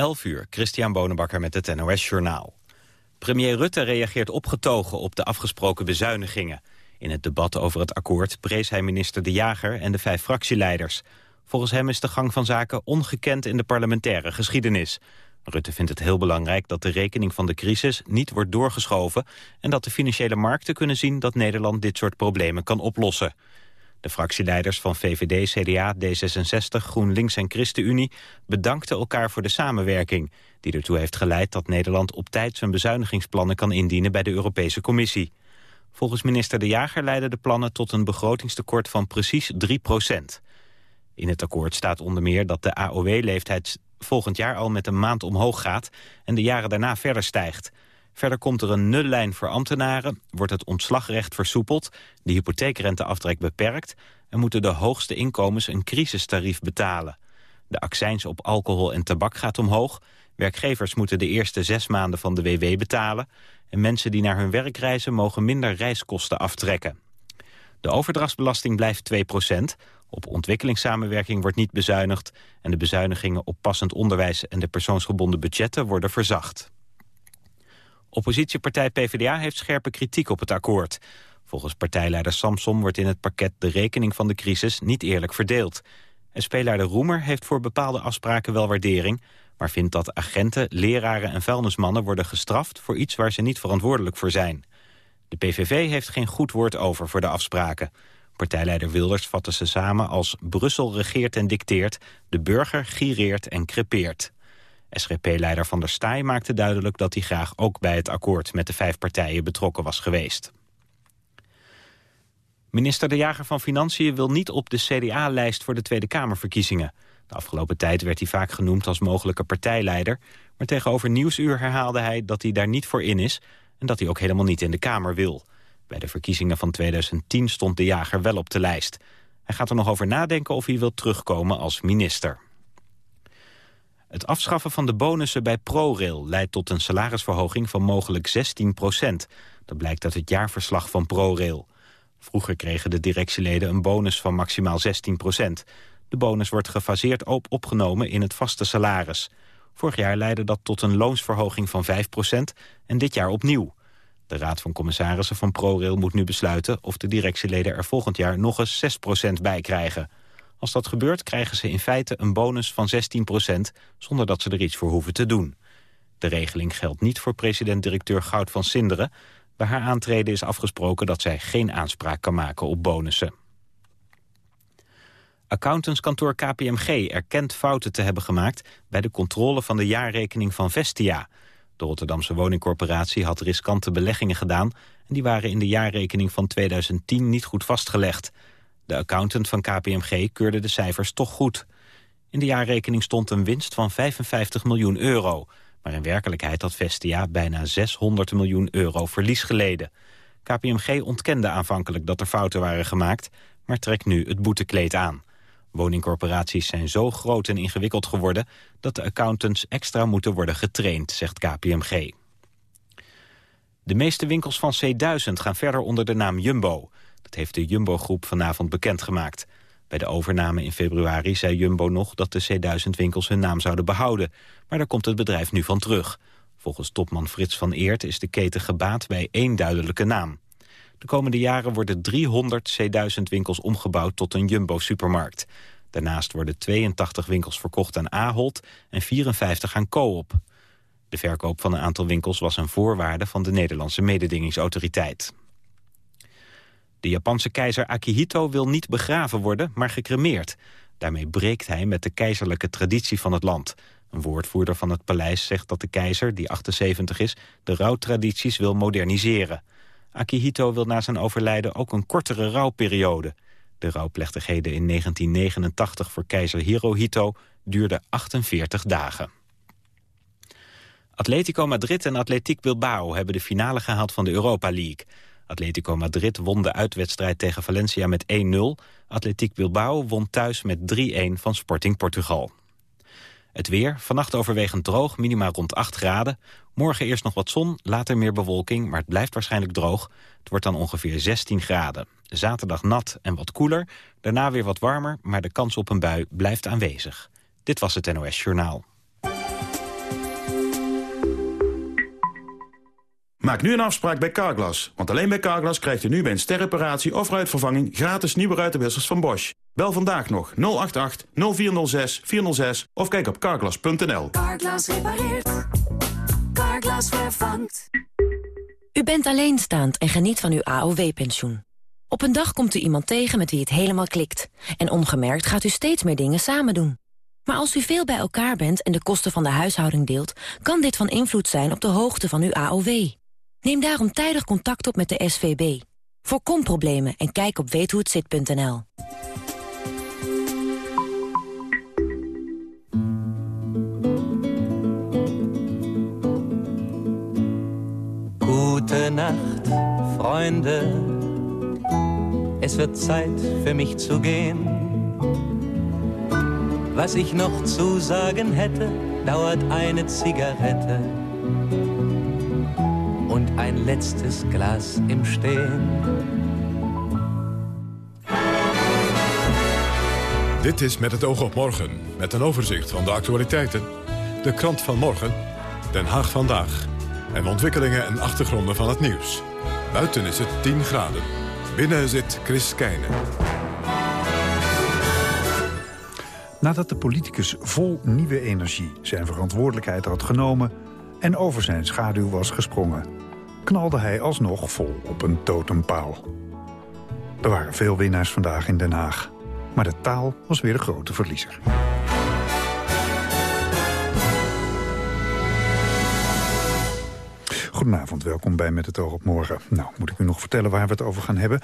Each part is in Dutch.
11 uur, Christian Bonenbakker met het NOS Journaal. Premier Rutte reageert opgetogen op de afgesproken bezuinigingen. In het debat over het akkoord prees hij minister De Jager en de vijf fractieleiders. Volgens hem is de gang van zaken ongekend in de parlementaire geschiedenis. Rutte vindt het heel belangrijk dat de rekening van de crisis niet wordt doorgeschoven... en dat de financiële markten kunnen zien dat Nederland dit soort problemen kan oplossen. De fractieleiders van VVD, CDA, D66, GroenLinks en ChristenUnie bedankten elkaar voor de samenwerking, die ertoe heeft geleid dat Nederland op tijd zijn bezuinigingsplannen kan indienen bij de Europese Commissie. Volgens minister De Jager leiden de plannen tot een begrotingstekort van precies 3 procent. In het akkoord staat onder meer dat de AOW-leeftijd volgend jaar al met een maand omhoog gaat en de jaren daarna verder stijgt. Verder komt er een nullijn voor ambtenaren, wordt het ontslagrecht versoepeld, de hypotheekrenteaftrek beperkt en moeten de hoogste inkomens een crisistarief betalen. De accijns op alcohol en tabak gaat omhoog, werkgevers moeten de eerste zes maanden van de WW betalen en mensen die naar hun werk reizen mogen minder reiskosten aftrekken. De overdrachtsbelasting blijft 2% op ontwikkelingssamenwerking wordt niet bezuinigd... en de bezuinigingen op passend onderwijs en de persoonsgebonden budgetten worden verzacht. Oppositiepartij PvdA heeft scherpe kritiek op het akkoord. Volgens partijleider Samsom wordt in het pakket de rekening van de crisis niet eerlijk verdeeld. SP-leider Roemer heeft voor bepaalde afspraken wel waardering... maar vindt dat agenten, leraren en vuilnismannen worden gestraft... voor iets waar ze niet verantwoordelijk voor zijn. De PVV heeft geen goed woord over voor de afspraken. Partijleider Wilders vatte ze samen als Brussel regeert en dicteert... de burger gireert en crepeert. SGP-leider Van der Staaij maakte duidelijk dat hij graag ook bij het akkoord met de vijf partijen betrokken was geweest. Minister De Jager van Financiën wil niet op de CDA-lijst voor de Tweede Kamerverkiezingen. De afgelopen tijd werd hij vaak genoemd als mogelijke partijleider... maar tegenover Nieuwsuur herhaalde hij dat hij daar niet voor in is... en dat hij ook helemaal niet in de Kamer wil. Bij de verkiezingen van 2010 stond De Jager wel op de lijst. Hij gaat er nog over nadenken of hij wil terugkomen als minister. Het afschaffen van de bonussen bij ProRail leidt tot een salarisverhoging van mogelijk 16 procent. Dat blijkt uit het jaarverslag van ProRail. Vroeger kregen de directieleden een bonus van maximaal 16 procent. De bonus wordt gefaseerd op opgenomen in het vaste salaris. Vorig jaar leidde dat tot een loonsverhoging van 5 procent en dit jaar opnieuw. De Raad van Commissarissen van ProRail moet nu besluiten... of de directieleden er volgend jaar nog eens 6 procent bij krijgen. Als dat gebeurt krijgen ze in feite een bonus van 16 procent... zonder dat ze er iets voor hoeven te doen. De regeling geldt niet voor president-directeur Goud van Sinderen. Bij haar aantreden is afgesproken dat zij geen aanspraak kan maken op bonussen. Accountantskantoor KPMG erkent fouten te hebben gemaakt... bij de controle van de jaarrekening van Vestia. De Rotterdamse woningcorporatie had riskante beleggingen gedaan... en die waren in de jaarrekening van 2010 niet goed vastgelegd. De accountant van KPMG keurde de cijfers toch goed. In de jaarrekening stond een winst van 55 miljoen euro. Maar in werkelijkheid had Vestia bijna 600 miljoen euro verlies geleden. KPMG ontkende aanvankelijk dat er fouten waren gemaakt... maar trekt nu het boetekleed aan. Woningcorporaties zijn zo groot en ingewikkeld geworden... dat de accountants extra moeten worden getraind, zegt KPMG. De meeste winkels van C1000 gaan verder onder de naam Jumbo. Dat heeft de Jumbo-groep vanavond bekendgemaakt. Bij de overname in februari zei Jumbo nog dat de C1000-winkels hun naam zouden behouden. Maar daar komt het bedrijf nu van terug. Volgens topman Frits van Eert is de keten gebaat bij één duidelijke naam. De komende jaren worden 300 C1000-winkels omgebouwd tot een Jumbo-supermarkt. Daarnaast worden 82 winkels verkocht aan Ahold en 54 aan Coop. De verkoop van een aantal winkels was een voorwaarde van de Nederlandse mededingingsautoriteit. De Japanse keizer Akihito wil niet begraven worden, maar gecremeerd. Daarmee breekt hij met de keizerlijke traditie van het land. Een woordvoerder van het paleis zegt dat de keizer, die 78 is... de rouwtradities wil moderniseren. Akihito wil na zijn overlijden ook een kortere rouwperiode. De rouwplechtigheden in 1989 voor keizer Hirohito duurden 48 dagen. Atletico Madrid en Atletiek Bilbao hebben de finale gehaald van de Europa League. Atletico Madrid won de uitwedstrijd tegen Valencia met 1-0. Atletiek Bilbao won thuis met 3-1 van Sporting Portugal. Het weer, vannacht overwegend droog, minima rond 8 graden. Morgen eerst nog wat zon, later meer bewolking, maar het blijft waarschijnlijk droog. Het wordt dan ongeveer 16 graden. Zaterdag nat en wat koeler, daarna weer wat warmer... maar de kans op een bui blijft aanwezig. Dit was het NOS Journaal. Maak nu een afspraak bij Carglass. Want alleen bij Carglass krijgt u nu bij een sterreparatie of ruitvervanging... gratis nieuwe ruitenwissers van Bosch. Bel vandaag nog 088 0406 406 of kijk op carglass.nl. Carglass repareert. Carglass vervangt. U bent alleenstaand en geniet van uw AOW-pensioen. Op een dag komt u iemand tegen met wie het helemaal klikt. En ongemerkt gaat u steeds meer dingen samen doen. Maar als u veel bij elkaar bent en de kosten van de huishouding deelt... kan dit van invloed zijn op de hoogte van uw AOW. Neem daarom tijdig contact op met de SVB. Voorkom problemen en kijk op weethohetzit.nl. Gute Nacht, Freunde. Es wird Zeit für mich zu gehen. Was ich noch zu sagen hätte, dauert eine Zigarette ein letztes Glas im Stehen. Dit is Met het oog op morgen, met een overzicht van de actualiteiten. De krant van morgen, Den Haag vandaag. En ontwikkelingen en achtergronden van het nieuws. Buiten is het 10 graden. Binnen zit Chris Keijnen. Nadat de politicus vol nieuwe energie zijn verantwoordelijkheid had genomen... en over zijn schaduw was gesprongen, knalde hij alsnog vol op een totempaal. Er waren veel winnaars vandaag in Den Haag. Maar de taal was weer de grote verliezer. Goedenavond, welkom bij Met het oog op morgen. Nou, moet ik u nog vertellen waar we het over gaan hebben?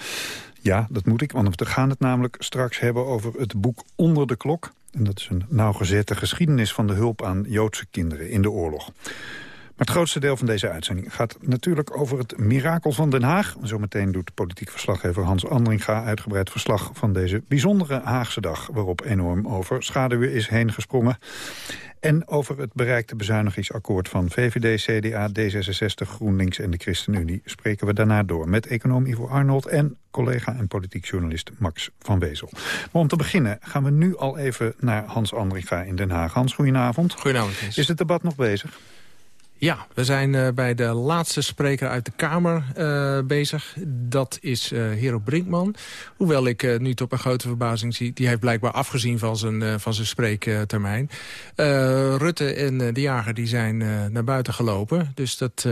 Ja, dat moet ik, want we gaan het namelijk straks hebben over het boek Onder de Klok. En dat is een nauwgezette geschiedenis van de hulp aan Joodse kinderen in de oorlog. Maar het grootste deel van deze uitzending gaat natuurlijk over het mirakel van Den Haag. Zometeen doet politiek verslaggever Hans Andringa uitgebreid verslag van deze bijzondere Haagse dag... waarop enorm over schaduwen is heen gesprongen. En over het bereikte bezuinigingsakkoord van VVD, CDA, D66, GroenLinks en de ChristenUnie... spreken we daarna door met econoom Ivo Arnold en collega en politiek journalist Max van Wezel. Maar om te beginnen gaan we nu al even naar Hans Andringa in Den Haag. Hans, goedenavond. Goedenavond. Is het debat nog bezig? Ja, we zijn uh, bij de laatste spreker uit de Kamer uh, bezig. Dat is uh, Hero Brinkman. Hoewel ik nu tot mijn grote verbazing zie... die heeft blijkbaar afgezien van zijn, van zijn spreektermijn. Rutte en de jager die zijn naar buiten gelopen. Dus dat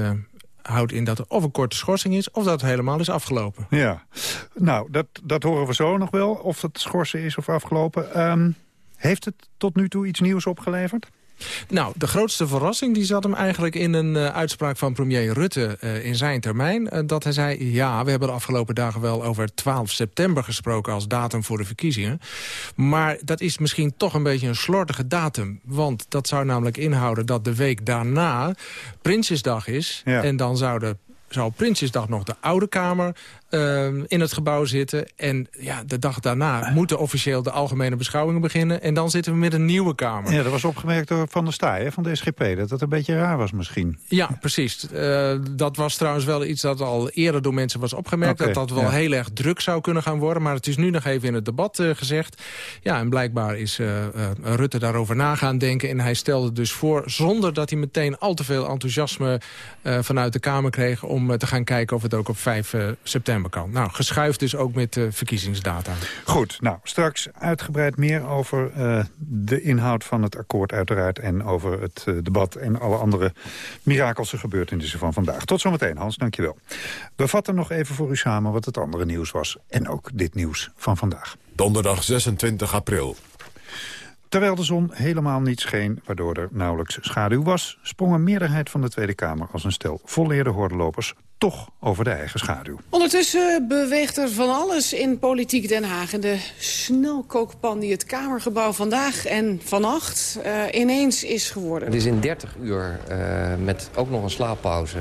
houdt in dat er of een korte schorsing is... of dat het helemaal is afgelopen. Ja, nou, dat, dat horen we zo nog wel. Of het schorsen is of afgelopen. Um, heeft het tot nu toe iets nieuws opgeleverd? Nou, de grootste verrassing die zat hem eigenlijk in een uh, uitspraak van premier Rutte uh, in zijn termijn. Uh, dat hij zei, ja, we hebben de afgelopen dagen wel over 12 september gesproken als datum voor de verkiezingen. Maar dat is misschien toch een beetje een slordige datum. Want dat zou namelijk inhouden dat de week daarna Prinsjesdag is. Ja. En dan zouden zou Prinsjesdag nog de Oude Kamer uh, in het gebouw zitten. En ja, de dag daarna moeten officieel de algemene beschouwingen beginnen. En dan zitten we met een nieuwe Kamer. Ja, dat was opgemerkt door Van der Staaij van de SGP. Dat dat een beetje raar was misschien. Ja, precies. Uh, dat was trouwens wel iets dat al eerder door mensen was opgemerkt. Okay, dat dat wel ja. heel erg druk zou kunnen gaan worden. Maar het is nu nog even in het debat uh, gezegd. Ja, en blijkbaar is uh, Rutte daarover na gaan denken. En hij stelde dus voor, zonder dat hij meteen al te veel enthousiasme vanuit de Kamer kreeg... om te gaan kijken of het ook op 5 september kan. Nou, geschuift dus ook met de verkiezingsdata. Goed, nou, straks uitgebreid meer over uh, de inhoud van het akkoord uiteraard... en over het uh, debat en alle andere mirakelse gebeurtenissen van vandaag. Tot zometeen, Hans, dankjewel. We vatten nog even voor u samen wat het andere nieuws was. En ook dit nieuws van vandaag. Donderdag 26 april. Terwijl de zon helemaal niet scheen, waardoor er nauwelijks schaduw was... sprong een meerderheid van de Tweede Kamer als een stel volleerde hordelopers toch over de eigen schaduw. Ondertussen beweegt er van alles in politiek Den Haag. En de snelkookpan die het Kamergebouw vandaag en vannacht uh, ineens is geworden. Het is in 30 uur uh, met ook nog een slaappauze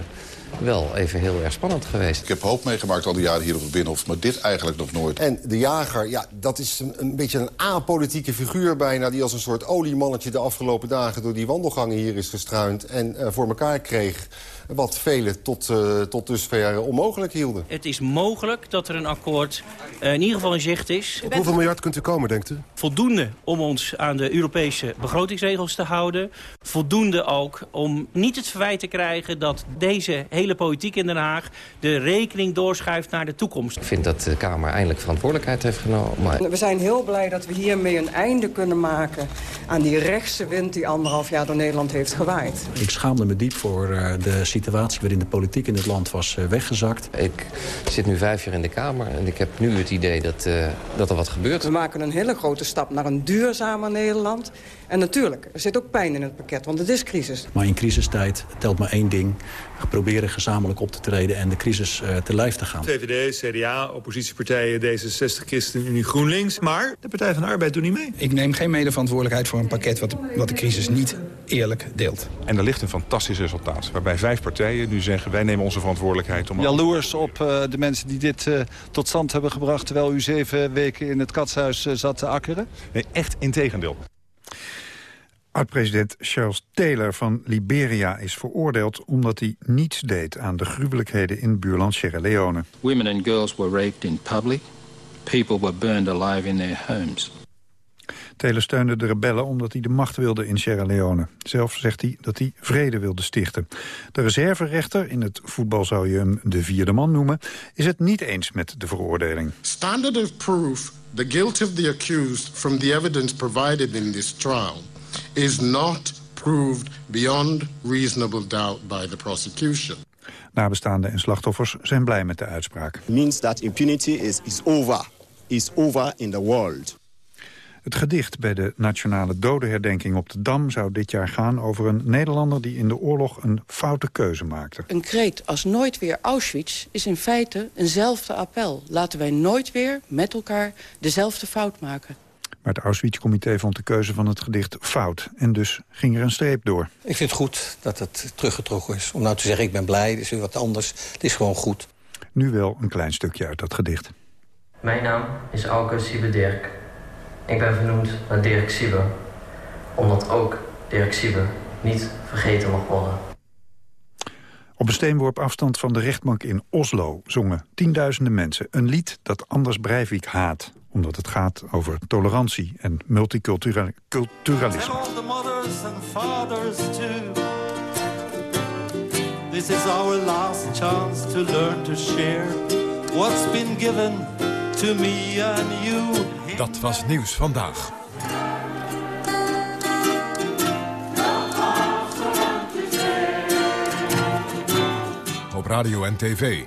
wel even heel erg spannend geweest. Ik heb hoop meegemaakt al die jaren hier op het Binnenhof, maar dit eigenlijk nog nooit. En de jager, ja, dat is een, een beetje een apolitieke figuur bijna... die als een soort oliemannetje de afgelopen dagen door die wandelgangen hier is gestruind... en uh, voor elkaar kreeg wat velen tot, uh, tot dusver onmogelijk hielden. Het is mogelijk dat er een akkoord uh, in ieder geval in zicht is. Op hoeveel miljard kunt u komen, denkt u? Voldoende om ons aan de Europese begrotingsregels te houden. Voldoende ook om niet het verwijt te krijgen dat deze hele politiek in Den Haag de rekening doorschuift naar de toekomst. Ik vind dat de Kamer eindelijk verantwoordelijkheid heeft genomen. We zijn heel blij dat we hiermee een einde kunnen maken aan die rechtse wind die anderhalf jaar door Nederland heeft gewaaid. Ik schaamde me diep voor uh, de situatie waarin de politiek in het land was uh, weggezakt. Ik zit nu vijf jaar in de Kamer en ik heb nu het idee dat, uh, dat er wat gebeurt. We maken een hele grote stap naar een duurzamer Nederland. En natuurlijk, er zit ook pijn in het pakket, want het is crisis. Maar in crisistijd telt maar één ding. We proberen gezamenlijk op te treden en de crisis uh, te lijf te gaan. VVD, CDA, oppositiepartijen, D66, ChristenUnie, GroenLinks. Maar de Partij van de Arbeid doet niet mee. Ik neem geen medeverantwoordelijkheid voor een pakket wat, wat de crisis niet eerlijk deelt. En er ligt een fantastisch resultaat. Waarbij vijf partijen nu zeggen, wij nemen onze verantwoordelijkheid om... Jaloers op uh, de mensen die dit uh, tot stand hebben gebracht... terwijl u zeven weken in het katshuis zat te akkeren? Nee, echt integendeel. Oud-president Charles Taylor van Liberia is veroordeeld omdat hij niets deed aan de gruwelijkheden in buurland Sierra Leone. Women and girls were raped in public. People were burned alive in their homes. Taylor steunde de rebellen omdat hij de macht wilde in Sierra Leone. Zelf zegt hij dat hij vrede wilde stichten. De reserverechter, in het voetbal zou je hem de vierde man noemen... is het niet eens met de veroordeling. Standard of proof, the guilt of the accused... from the evidence provided in this trial is not proved beyond reasonable doubt by the prosecution. Nabestaanden en slachtoffers zijn blij met de uitspraak. Means that impunity is, is over. Is over in the world. Het gedicht bij de nationale dodenherdenking op de Dam zou dit jaar gaan over een Nederlander die in de oorlog een foute keuze maakte. Een kreet als nooit weer Auschwitz is in feite eenzelfde appel. Laten wij nooit weer met elkaar dezelfde fout maken. Maar het Auschwitz-comité vond de keuze van het gedicht fout. En dus ging er een streep door. Ik vind het goed dat het teruggetrokken is. Om nou te zeggen, ik ben blij, het is weer wat anders. Het is gewoon goed. Nu wel een klein stukje uit dat gedicht. Mijn naam is Auke Siebe Dirk. Ik ben vernoemd naar Dirk Siebe. Omdat ook Dirk Siebe niet vergeten mag worden. Op een steenworp afstand van de rechtbank in Oslo zongen tienduizenden mensen een lied dat Anders Breivik haat omdat het gaat over tolerantie en multiculturalisme. This is our last chance to learn to share what's been given to me and you. Dat was nieuws vandaag. Op radio en tv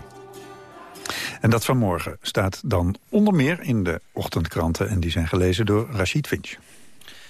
en dat vanmorgen staat dan onder meer in de ochtendkranten... en die zijn gelezen door Rachid Finch.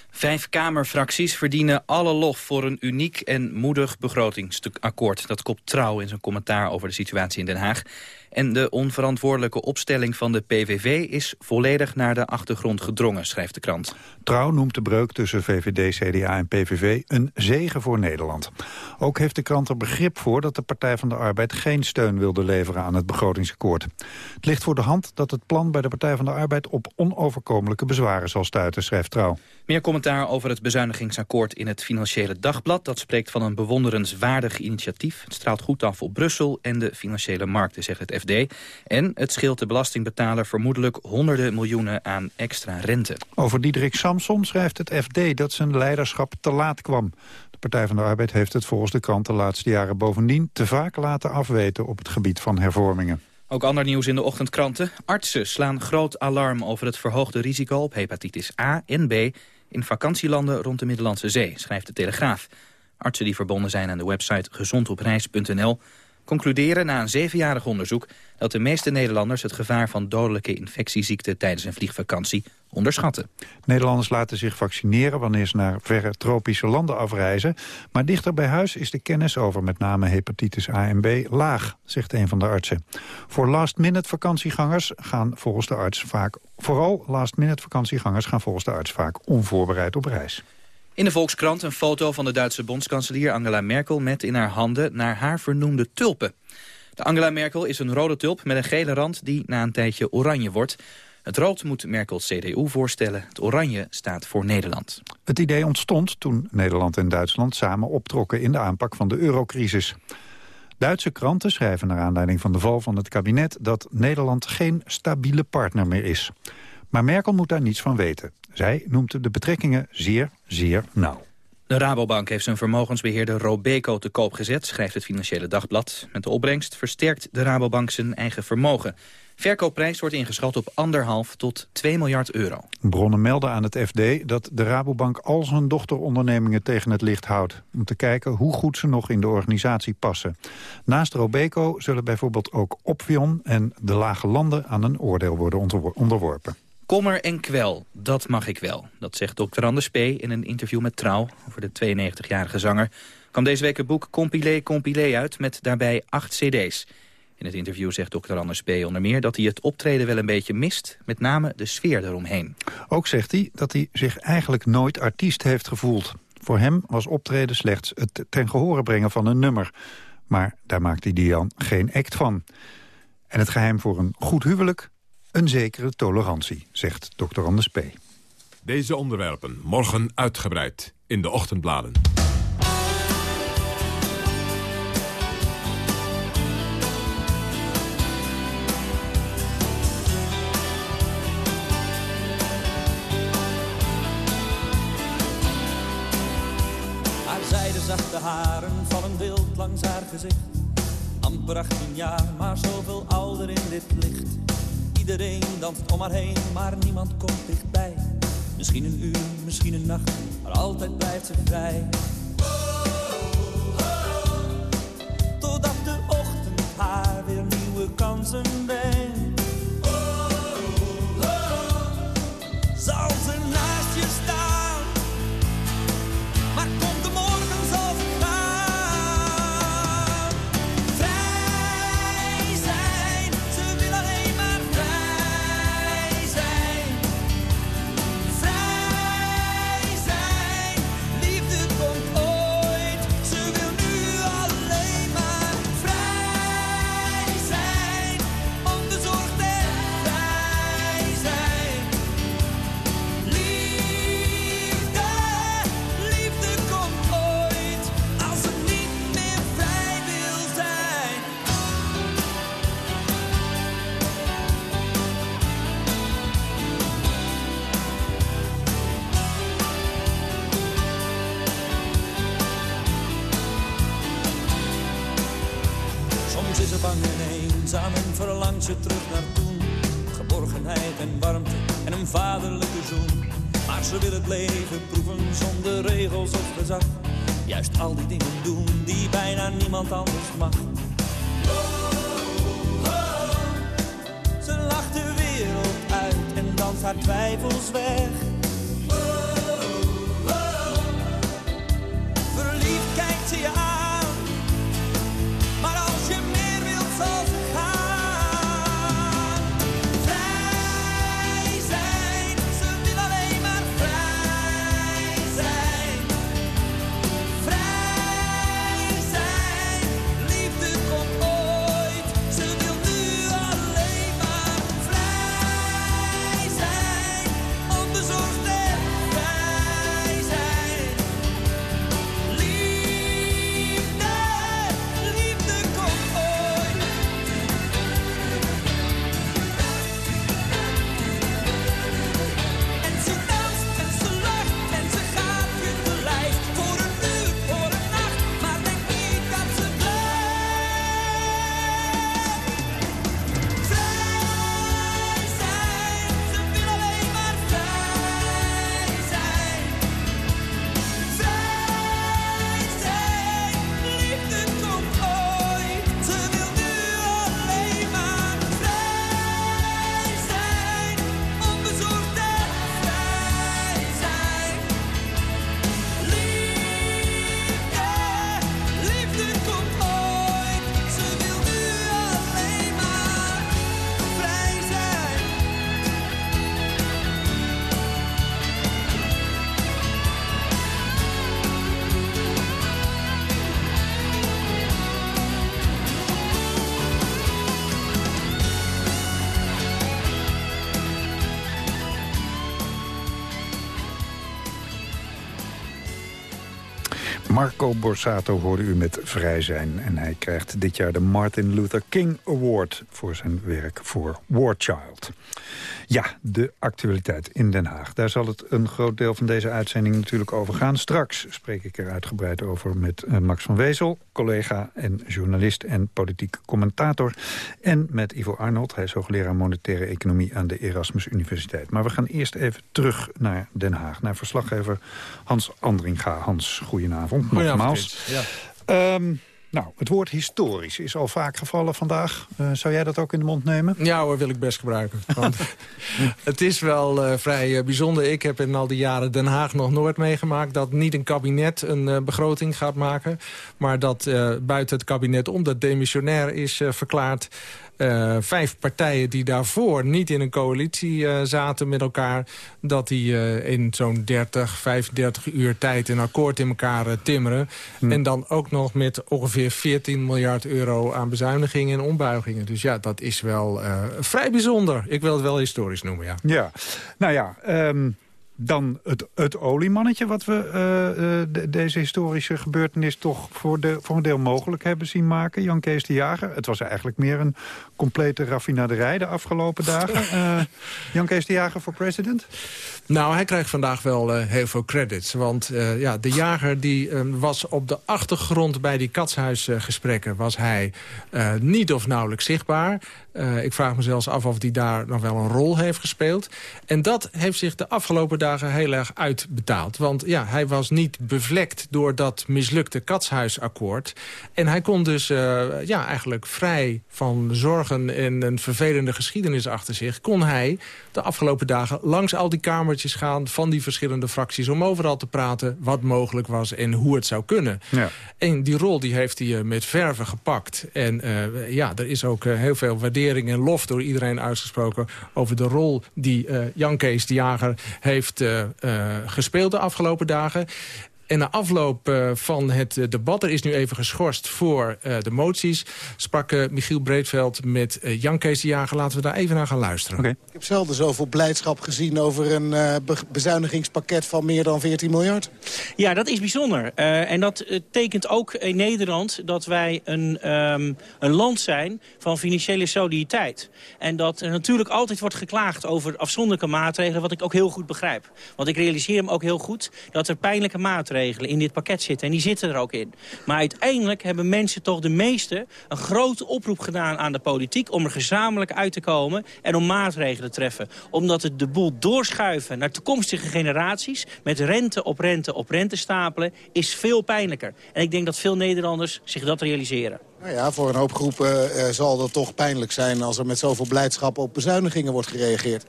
Vijf Kamerfracties verdienen alle lof voor een uniek en moedig begrotingsakkoord. Dat kopt trouw in zijn commentaar over de situatie in Den Haag. En de onverantwoordelijke opstelling van de PVV is volledig naar de achtergrond gedrongen, schrijft de krant. Trouw noemt de breuk tussen VVD, CDA en PVV een zegen voor Nederland. Ook heeft de krant er begrip voor dat de Partij van de Arbeid geen steun wilde leveren aan het begrotingsakkoord. Het ligt voor de hand dat het plan bij de Partij van de Arbeid op onoverkomelijke bezwaren zal stuiten, schrijft Trouw. Meer commentaar over het bezuinigingsakkoord in het Financiële Dagblad. Dat spreekt van een bewonderenswaardig initiatief. Het straalt goed af op Brussel en de financiële markten, zegt het FD. En het scheelt de belastingbetaler vermoedelijk honderden miljoenen aan extra rente. Over Diederik Samson schrijft het FD dat zijn leiderschap te laat kwam. De Partij van de Arbeid heeft het volgens de krant de laatste jaren bovendien te vaak laten afweten op het gebied van hervormingen. Ook ander nieuws in de ochtendkranten. Artsen slaan groot alarm over het verhoogde risico op hepatitis A en B in vakantielanden rond de Middellandse Zee, schrijft de Telegraaf. Artsen die verbonden zijn aan de website gezondopreis.nl concluderen na een zevenjarig onderzoek dat de meeste Nederlanders het gevaar van dodelijke infectieziekten tijdens een vliegvakantie onderschatten. Nederlanders laten zich vaccineren wanneer ze naar verre tropische landen afreizen. Maar dichter bij huis is de kennis over met name hepatitis A en B laag, zegt een van de artsen. Voor last-minute vakantiegangers gaan volgens de arts vaak, vooral last-minute vakantiegangers gaan volgens de arts vaak onvoorbereid op reis. In de Volkskrant een foto van de Duitse bondskanselier Angela Merkel... met in haar handen naar haar vernoemde tulpen. De Angela Merkel is een rode tulp met een gele rand die na een tijdje oranje wordt. Het rood moet Merkel CDU voorstellen. Het oranje staat voor Nederland. Het idee ontstond toen Nederland en Duitsland samen optrokken in de aanpak van de eurocrisis. Duitse kranten schrijven naar aanleiding van de val van het kabinet... dat Nederland geen stabiele partner meer is. Maar Merkel moet daar niets van weten. Zij noemt de betrekkingen zeer, zeer nauw. De Rabobank heeft zijn vermogensbeheerder Robeco te koop gezet, schrijft het Financiële Dagblad. Met de opbrengst versterkt de Rabobank zijn eigen vermogen. Verkoopprijs wordt ingeschat op anderhalf tot 2 miljard euro. Bronnen melden aan het FD dat de Rabobank al zijn dochterondernemingen tegen het licht houdt. Om te kijken hoe goed ze nog in de organisatie passen. Naast Robeco zullen bijvoorbeeld ook Opvion en de Lage Landen aan een oordeel worden onderworpen. Kommer en kwel, dat mag ik wel. Dat zegt Dr. Anders P. in een interview met Trouw over de 92-jarige zanger. Kwam deze week het boek Compilé Compilé uit met daarbij acht cd's. In het interview zegt Dr. Anders P. onder meer dat hij het optreden wel een beetje mist. Met name de sfeer eromheen. Ook zegt hij dat hij zich eigenlijk nooit artiest heeft gevoeld. Voor hem was optreden slechts het ten gehore brengen van een nummer. Maar daar maakte hij dan geen act van. En het geheim voor een goed huwelijk een zekere tolerantie, zegt Dr. Anders P. Deze onderwerpen morgen uitgebreid in de ochtendbladen. Haar zijde zachte haren vallen wild langs haar gezicht. Amper 18 jaar, maar zoveel ouder in dit licht. Iedereen danst om haar heen, maar niemand komt dichtbij. Misschien een uur, misschien een nacht, maar altijd blijft ze vrij. Totdat de ochtend haar weer nieuwe kansen brengt. Marco Borsato hoorde u met Vrij zijn. En hij krijgt dit jaar de Martin Luther King Award... voor zijn werk voor War Child. Ja, de actualiteit in Den Haag. Daar zal het een groot deel van deze uitzending natuurlijk over gaan. Straks spreek ik er uitgebreid over met eh, Max van Wezel... collega en journalist en politiek commentator. En met Ivo Arnold, hij is hoogleraar monetaire economie... aan de Erasmus Universiteit. Maar we gaan eerst even terug naar Den Haag. Naar verslaggever Hans Andringa. Hans, goedenavond. Nogmaals. Ja. Ehm, nou, het woord historisch is al vaak gevallen vandaag. Uh, zou jij dat ook in de mond nemen? Ja hoor, wil ik best gebruiken. Want het is wel uh, vrij uh, bijzonder. Ik heb in al die jaren Den Haag nog nooit meegemaakt... dat niet een kabinet een begroting gaat maken... maar dat buiten het kabinet om dat demissionair is verklaard... Uh, vijf partijen die daarvoor niet in een coalitie uh, zaten met elkaar... dat die uh, in zo'n 30, 35 uur tijd een akkoord in elkaar timmeren. Hm. En dan ook nog met ongeveer 14 miljard euro aan bezuinigingen en ombuigingen. Dus ja, dat is wel vrij bijzonder. Ik wil het wel historisch noemen, ja. Ja, nou ja... Um dan het, het oliemannetje, wat we uh, de, deze historische gebeurtenis toch voor, de, voor een deel mogelijk hebben zien maken. Jan Kees de Jager. Het was eigenlijk meer een complete raffinaderij de afgelopen dagen. Uh, Jan Kees de Jager voor president? Nou, hij krijgt vandaag wel heel veel credits. Want ja, de jager die was op de achtergrond bij die katshuisgesprekken... was hij niet of nauwelijks zichtbaar. Ik vraag me zelfs af of hij daar nog wel een rol heeft gespeeld. En dat heeft zich de afgelopen dagen heel erg uitbetaald. Want ja, hij was niet bevlekt door dat mislukte katshuisakkoord. En hij kon dus ja, eigenlijk vrij van zorgen en een vervelende geschiedenis achter zich... kon hij de afgelopen dagen langs al die gaan... van die verschillende fracties om overal te praten... wat mogelijk was en hoe het zou kunnen. Ja. En die rol die heeft hij uh, met verven gepakt. En ja, er is ook heel veel waardering en lof door iedereen uitgesproken... over de rol die uh, Jan Kees de Jager heeft uh, gespeeld de afgelopen dagen. En na afloop uh, van het uh, debat, er is nu even geschorst voor uh, de moties... sprak Michiel Breedveld met Jan Kees de Jager. Laten we daar even naar gaan luisteren. Okay. Ik heb zelden zoveel blijdschap gezien over een be bezuinigingspakket van meer dan 14 miljard. Ja, dat is bijzonder. en dat tekent ook in Nederland dat wij een, um, een land zijn van financiële solidariteit. En dat er natuurlijk altijd wordt geklaagd over afzonderlijke maatregelen... wat ik ook heel goed begrijp. Want ik realiseer me ook heel goed dat er pijnlijke maatregelen in dit pakket zitten. En die zitten er ook in. Maar uiteindelijk hebben mensen toch de meeste een grote oproep gedaan aan de politiek... om er gezamenlijk uit te komen en om maatregelen te treffen. Omdat het de boel doorschuiven naar toekomstige generaties... met rente op rente op rente stapelen, is veel pijnlijker. En ik denk dat veel Nederlanders zich dat realiseren. Nou ja, voor een hoop groepen uh, zal dat toch pijnlijk zijn... als er met zoveel blijdschap op bezuinigingen wordt gereageerd.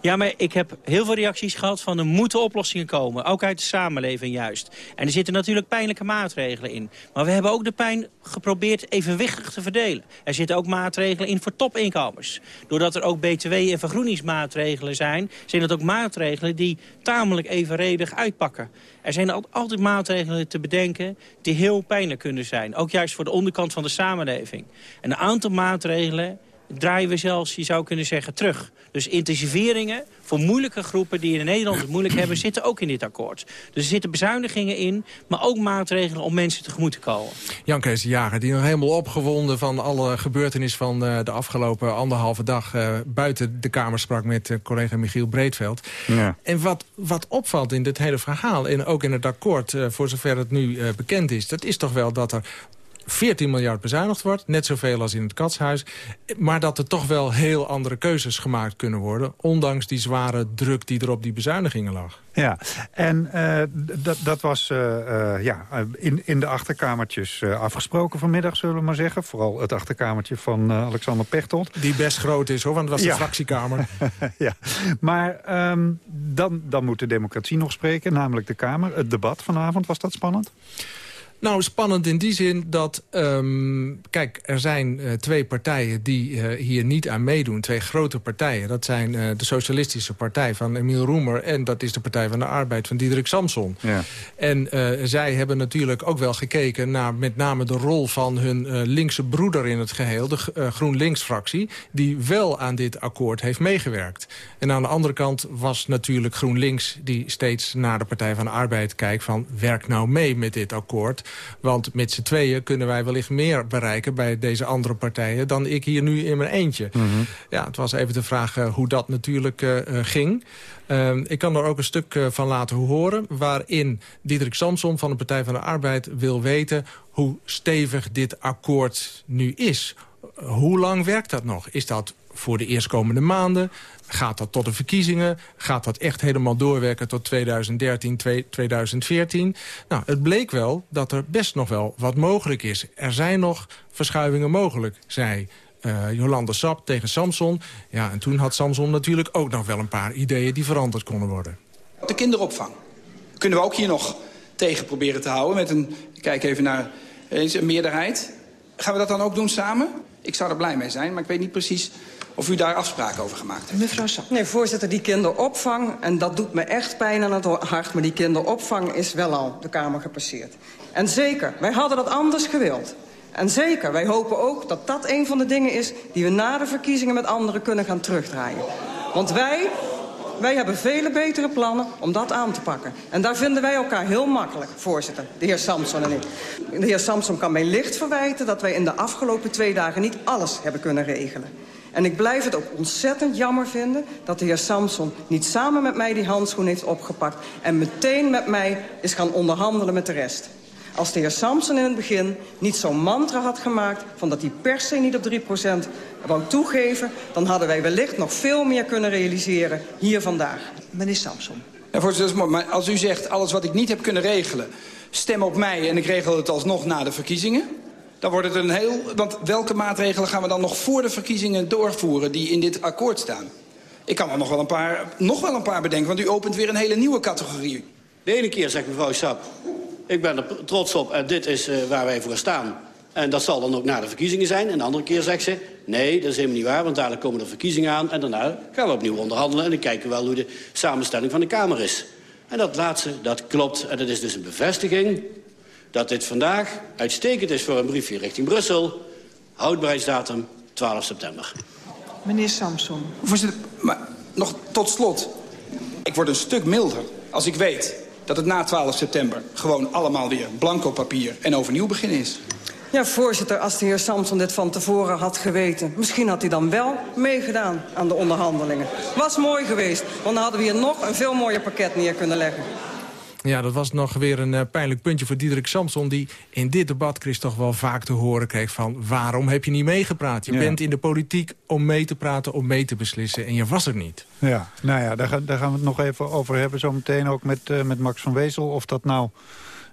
Ja, maar ik heb heel veel reacties gehad van er moeten oplossingen komen. Ook uit de samenleving juist. En er zitten natuurlijk pijnlijke maatregelen in. Maar we hebben ook de pijn geprobeerd evenwichtig te verdelen. Er zitten ook maatregelen in voor topinkomens. Doordat er ook btw- en vergroeningsmaatregelen zijn... zijn dat ook maatregelen die tamelijk evenredig uitpakken. Er zijn altijd maatregelen te bedenken die heel pijnlijk kunnen zijn. Ook juist voor de onderkant van de samenleving. En een aantal maatregelen draaien we zelfs, je zou kunnen zeggen, terug. Dus intensiveringen voor moeilijke groepen die in Nederland het moeilijk hebben... zitten ook in dit akkoord. Dus er zitten bezuinigingen in, maar ook maatregelen om mensen tegemoet te komen. Jan Kees de Jager, die nog helemaal opgewonden van alle gebeurtenissen... van uh, de afgelopen anderhalve dag uh, buiten de Kamer sprak met uh, collega Michiel Breedveld. Ja. En wat, wat opvalt in dit hele verhaal, en ook in het akkoord... voor zover het nu bekend is, dat is toch wel dat er 14 miljard bezuinigd wordt. Net zoveel als in het katshuis. Maar dat er toch wel heel andere keuzes gemaakt kunnen worden. Ondanks die zware druk die er op die bezuinigingen lag. Ja, en uh, dat, dat was uh, uh, ja, in, in de achterkamertjes afgesproken vanmiddag, zullen we maar zeggen. Vooral het achterkamertje van Alexander Pechtold. Die best groot is, hoor, want het was de fractiekamer. ja, maar um, dan, dan moet de democratie nog spreken, namelijk de Kamer. Het debat vanavond, was dat spannend? Nou, spannend in die zin dat... ehm, kijk, er zijn uh, twee partijen die uh, hier niet aan meedoen. Twee grote partijen. Dat zijn uh, de Socialistische Partij van Emiel Roemer... en dat is de Partij van de Arbeid van Diederik Samson. Ja. En zij hebben natuurlijk ook wel gekeken... naar met name de rol van hun linkse broeder in het geheel... de GroenLinks-fractie, die wel aan dit akkoord heeft meegewerkt. En aan de andere kant was natuurlijk GroenLinks... die steeds naar de Partij van de Arbeid kijkt van... werk nou mee met dit akkoord... Want met z'n tweeën kunnen wij wellicht meer bereiken bij deze andere partijen... dan ik hier nu in mijn eentje. Mhm. Ja, het was even de vraag uh, hoe dat natuurlijk uh, ging. Uh, ik kan er ook een stuk uh, van laten horen... waarin Diederik Samson van de Partij van de Arbeid wil weten... hoe stevig dit akkoord nu is. Hoe lang werkt dat nog? Is dat voor de eerstkomende maanden? Gaat dat tot de verkiezingen? Gaat dat echt helemaal doorwerken tot 2013, 2014? Nou, het bleek wel dat er best nog wel wat mogelijk is. Er zijn nog verschuivingen mogelijk, zei uh, Jolande Sap tegen Samson. Ja, en toen had Samson natuurlijk ook nog wel een paar ideeën die veranderd konden worden. De kinderopvang kunnen we ook hier nog tegen proberen te houden... met een, kijk even naar een meerderheid. Gaan we dat dan ook doen samen? Ik zou er blij mee zijn, maar ik weet niet precies of u daar afspraken over gemaakt heeft. Mevrouw Sap. Nee, voorzitter, die kinderopvang, en dat doet me echt pijn aan het hart... maar die kinderopvang is wel al de Kamer gepasseerd. En zeker, wij hadden dat anders gewild. En zeker, wij hopen ook dat dat een van de dingen is... die we na de verkiezingen met anderen kunnen gaan terugdraaien. Want wij, wij hebben vele betere plannen om dat aan te pakken. En daar vinden wij elkaar heel makkelijk, voorzitter, de heer Samson en ik. De heer Samson kan mij licht verwijten dat wij in de afgelopen twee dagen niet alles hebben kunnen regelen. En ik blijf het ook ontzettend jammer vinden dat de heer Samson niet samen met mij die handschoen heeft opgepakt... en meteen met mij is gaan onderhandelen met de rest. Als de heer Samson in het begin niet zo'n mantra had gemaakt... van dat hij per se niet op 3% wou toegeven... dan hadden wij wellicht nog veel meer kunnen realiseren hier vandaag. Meneer Samson. Ja, voorzitter, maar als u zegt alles wat ik niet heb kunnen regelen... stem op mij en ik regel het alsnog na de verkiezingen... Dan wordt het een heel... Want welke maatregelen gaan we dan nog voor de verkiezingen doorvoeren... die in dit akkoord staan? Ik kan er nog wel een paar, nog wel een paar bedenken, want u opent weer een hele nieuwe categorie. De ene keer zegt mevrouw Sap, ik ben er trots op en dit is uh, waar wij voor staan. En dat zal dan ook na de verkiezingen zijn. En de andere keer zegt ze, nee, dat is helemaal niet waar... want dadelijk komen de verkiezingen aan en daarna gaan we opnieuw onderhandelen... en dan kijken we wel hoe de samenstelling van de Kamer is. En dat laatste, dat klopt. En dat is dus een bevestiging dat dit vandaag uitstekend is voor een briefje richting Brussel. Houdbaarheidsdatum 12 september. Meneer Samson. Voorzitter, maar nog tot slot. Ik word een stuk milder als ik weet dat het na 12 september... gewoon allemaal weer blanco papier en overnieuw beginnen is. Ja, voorzitter, als de heer Samson dit van tevoren had geweten... misschien had hij dan wel meegedaan aan de onderhandelingen. Was mooi geweest, want dan hadden we hier nog een veel mooier pakket neer kunnen leggen. Ja, dat was nog weer een uh, pijnlijk puntje voor Diederik Samson... die in dit debat, Chris, toch wel vaak te horen kreeg van... waarom heb je niet meegepraat? Je Ja. bent in de politiek om mee te praten, om mee te beslissen. En je was er niet. Ja, nou ja, daar, daar gaan we het nog even over hebben. Zometeen ook met, eh, met Max van Wezel. Of dat nou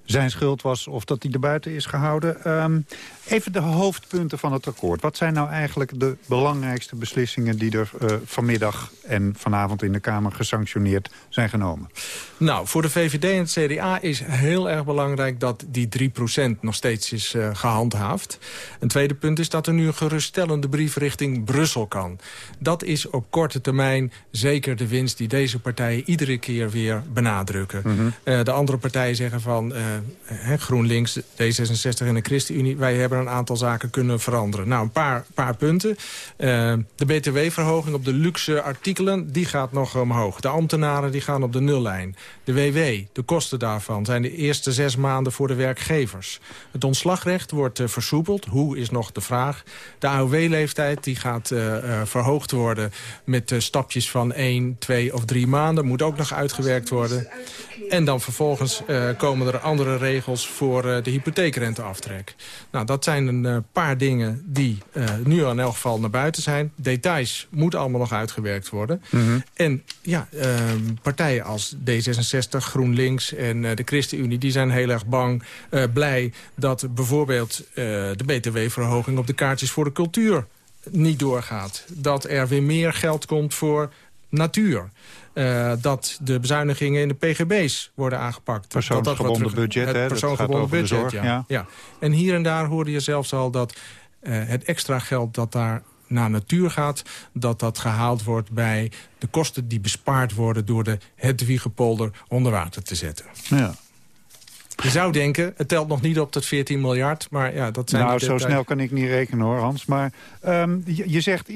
zijn schuld was of dat hij erbuiten is gehouden. Ehm, even de hoofdpunten van het akkoord. Wat zijn nou eigenlijk de belangrijkste beslissingen... die er eh, vanmiddag en vanavond in de Kamer gesanctioneerd zijn genomen? Nou, voor de VVD en het CDA is heel erg belangrijk... dat die 3% nog steeds is eh, gehandhaafd. Een tweede punt is dat er nu een geruststellende brief richting Brussel kan. Dat is op korte termijn zeker de winst die deze partijen iedere keer weer benadrukken. Eh, de andere partijen zeggen van hè, GroenLinks, D66 en de ChristenUnie... wij hebben een aantal zaken kunnen veranderen. Nou, een paar, paar punten. Eh, de btw-verhoging op de luxe artikelen, die gaat nog omhoog. De ambtenaren die gaan op de nullijn. De WW, de kosten daarvan, zijn de eerste zes maanden voor de werkgevers. Het ontslagrecht wordt eh, versoepeld. Hoe is nog de vraag. De AOW-leeftijd die gaat eh, verhoogd worden met stapjes van 1, 2 of 3 maanden. Moet ook nog uitgewerkt worden. En dan vervolgens komen er andere regels voor de hypotheekrenteaftrek. Nou, dat zijn een eh, paar dingen die eh, nu in elk geval naar buiten zijn. Details moeten allemaal nog uitgewerkt worden. En ja, eh, partijen als D66, GroenLinks en eh, de ChristenUnie... die zijn heel erg bang, blij dat bijvoorbeeld de btw-verhoging... op de kaartjes voor de cultuur niet doorgaat. Dat er weer meer geld komt voor natuur. Uh, dat de bezuinigingen in de pgb's worden aangepakt. Persoonsgebonden budget, het hè? persoonsgebonden budget, zorg, ja. ja. Ja. En hier en daar hoorde je zelfs al dat uh, het extra geld dat daar naar natuur gaat... dat dat gehaald wordt bij de kosten die bespaard worden... door de Hedwiegepolder onder water te zetten. Ja. Je zou denken, het telt nog niet op tot 14 miljard. Maar ja, dat zijn nou, zo snel kan ik niet rekenen hoor, Hans. Maar um, je, je, zegt